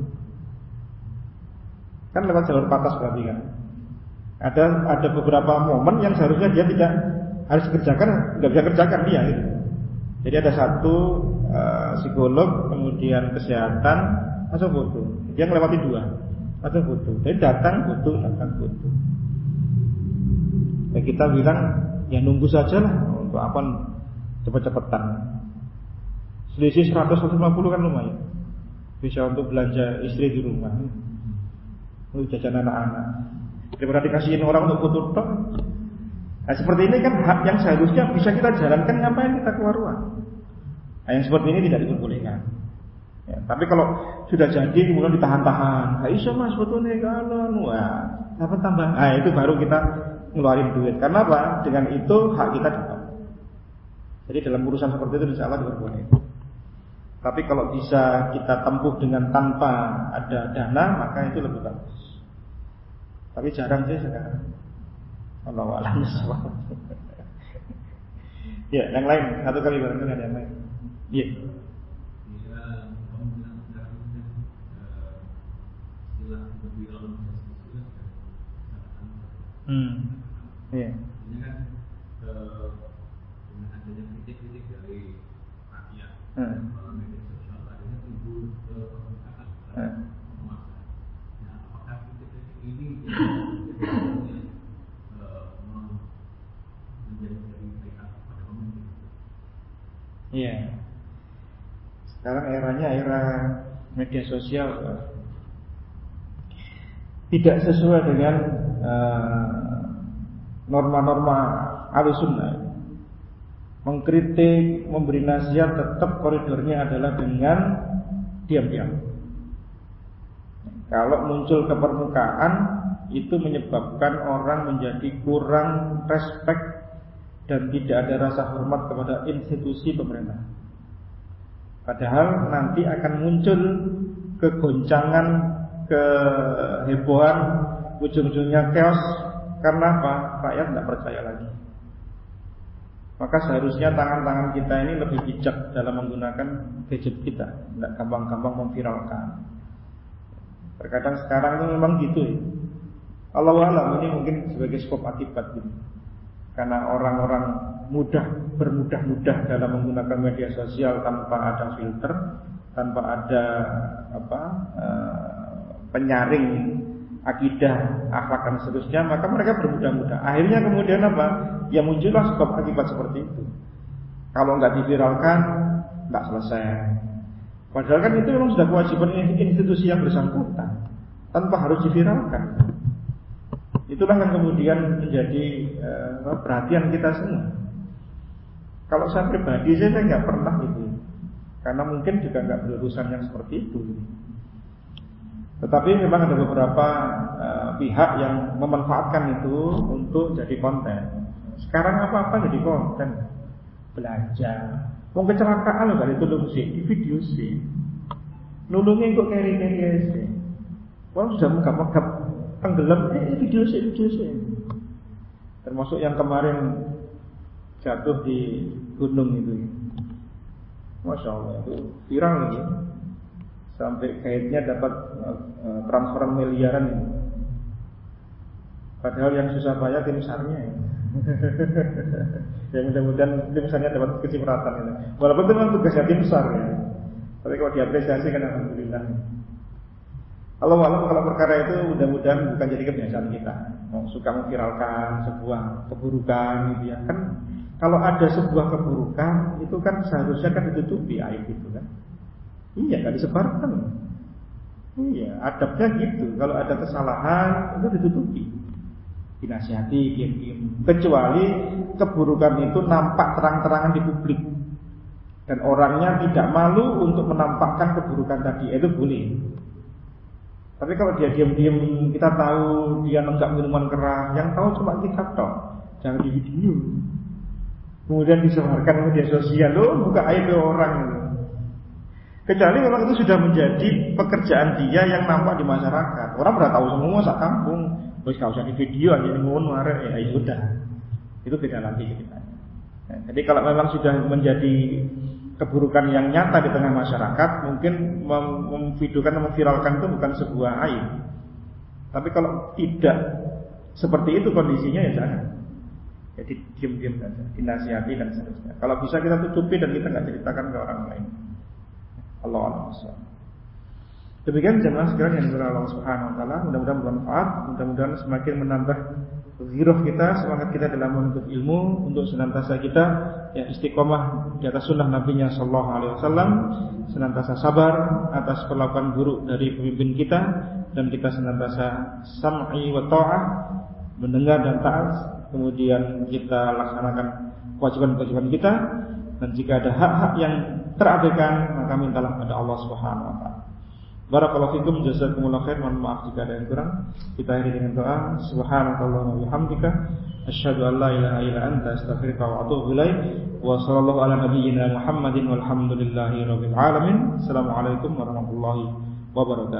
Kan lewat jalur patas berarti kan. Ada ada beberapa momen yang seharusnya dia tidak harus kerjakan, nggak bisa kerjakan dia gitu. Jadi ada satu uh, psikolog, kemudian kesehatan, langsung butuh. Dia melewati dua atau butuh. Jadi datang butuh, datang butuh. Ya kita bilang ya nunggu saja lah untuk apa cepet-cepetan. Selisih 150 kan lumayan. Bisa untuk belanja istri di rumah. Untuk jajan anak-anak. Daripada dikasihin orang untuk butuh tok. Nah seperti ini kan hak yang seharusnya bisa kita jalankan ngapain kita keluar uang. Nah, yang seperti ini tidak diperbolehkan. Ya, tapi kalau sudah jadi kemudian ditahan-tahan, nggak iso mas sebetulnya kalau wah apa tambah, nah itu baru kita ngeluarin duit. Karena apa? Dengan itu hak kita dapat. Jadi dalam urusan seperti itu insya Allah diperbolehkan. Tapi kalau bisa kita tempuh dengan tanpa ada dana, maka itu lebih bagus. Tapi jarang sih sekarang. Allah alam Ya, yang lain satu kali barangkali ada yang lain. Iya. Hmm. Iya. Ini kan eh, dengan adanya kritik-kritik dari rakyat, hmm. kalau media sosial tadinya timbul ke permukaan hmm. Nah, apakah kritik-kritik ini eh, menjadi dari pada pemimpin? Iya. Sekarang eranya era media sosial tidak sesuai dengan uh, norma-norma alusunnah. mengkritik, memberi nasihat tetap koridornya adalah dengan diam-diam. Kalau muncul ke permukaan itu menyebabkan orang menjadi kurang respect dan tidak ada rasa hormat kepada institusi pemerintah. Padahal nanti akan muncul kegoncangan, kehebohan, ujung-ujungnya chaos karena apa? Rakyat tidak percaya lagi. Maka seharusnya tangan-tangan kita ini lebih bijak dalam menggunakan gadget kita, tidak gampang-gampang memviralkan. Terkadang sekarang itu memang gitu ya. Allah alam ini mungkin sebagai skop akibat gitu. Karena orang-orang mudah bermudah-mudah dalam menggunakan media sosial tanpa ada filter, tanpa ada apa uh, penyaring akidah, akhlak dan seterusnya, maka mereka bermudah-mudah. Akhirnya kemudian apa? Ya muncullah sebab akibat seperti itu. Kalau nggak diviralkan, nggak selesai. Padahal kan itu memang sudah kewajiban institusi yang bersangkutan, tanpa harus diviralkan. Itulah yang kemudian menjadi uh, perhatian kita semua. Kalau saya pribadi saya nggak pernah itu, karena mungkin juga nggak berurusan yang seperti itu. Tetapi memang ada beberapa uh, pihak yang memanfaatkan itu untuk jadi konten. Sekarang apa-apa jadi konten. Belajar. Mau kecelakaan loh dari tolong sih, di video sih. Nulungnya kok keri keri sih. Orang sudah megap-megap tenggelam, eh video sih, video sih. Termasuk yang kemarin jatuh di gunung itu. Masya Allah itu viral lagi sampai kaitnya dapat uh, transferan miliaran ini. Padahal yang susah bayar tim sarnya ya. ya mudah-mudahan tim sarnya dapat kecipratan ini. Walaupun itu memang tugasnya tim sar ya. Tapi kalau diapresiasi kan alhamdulillah. Allah malam kalau perkara itu mudah-mudahan bukan jadi kebiasaan kita. Mau suka memviralkan sebuah keburukan gitu ya. Kan kalau ada sebuah keburukan itu kan seharusnya kan ditutupi aib itu kan. Iya, nggak disebarkan. Iya, adabnya gitu. Kalau ada kesalahan itu ditutupi, dinasihati, diam-diam. Kecuali keburukan itu nampak terang-terangan di publik dan orangnya tidak malu untuk menampakkan keburukan tadi, itu boleh. Tapi kalau dia diam-diam, kita tahu dia nenggak minuman keras, yang tahu cuma kita toh, jangan di video. Kemudian disebarkan media sosial, lo buka aib orang. Kecuali memang itu sudah menjadi pekerjaan dia yang nampak di masyarakat. Orang sudah tahu semua sak kampung. Terus kalau usah di video aja ngono arek ya, ya sudah. Itu beda lagi kita. Nah, jadi kalau memang sudah menjadi keburukan yang nyata di tengah masyarakat, mungkin mem memvideokan memviralkan itu bukan sebuah aib. Tapi kalau tidak seperti itu kondisinya ya jangan. Jadi diam-diam saja, dinasihati dan seterusnya. Kalau bisa kita tutupi dan kita nggak ceritakan ke orang lain. Allah Demikian jemaah sekalian yang dimuliakan Allah Subhanahu wa taala, mudah-mudahan bermanfaat, mudah-mudahan semakin menambah giroh kita, semangat kita dalam menuntut ilmu untuk senantiasa kita ya istiqomah di atas sunnah Nabi-Nya sallallahu alaihi wasallam, senantiasa sabar atas perlakuan buruk dari pemimpin kita dan kita senantiasa sam'i wa ta'ah, mendengar dan taat, kemudian kita laksanakan kewajiban-kewajiban kita dan jika ada hak-hak yang terabaikan maka mintalah pada Allah Subhanahu wa taala. Barakallahu fikum jazakumullah khair. Mohon maaf jika ada yang kurang. Kita akhiri dengan doa. Subhanallahi wa bihamdika asyhadu an la ilaha illa anta astaghfiruka wa atubu ilaik. Wa sallallahu ala nabiyyina Muhammadin walhamdulillahi rabbil alamin. Assalamualaikum warahmatullahi wabarakatuh.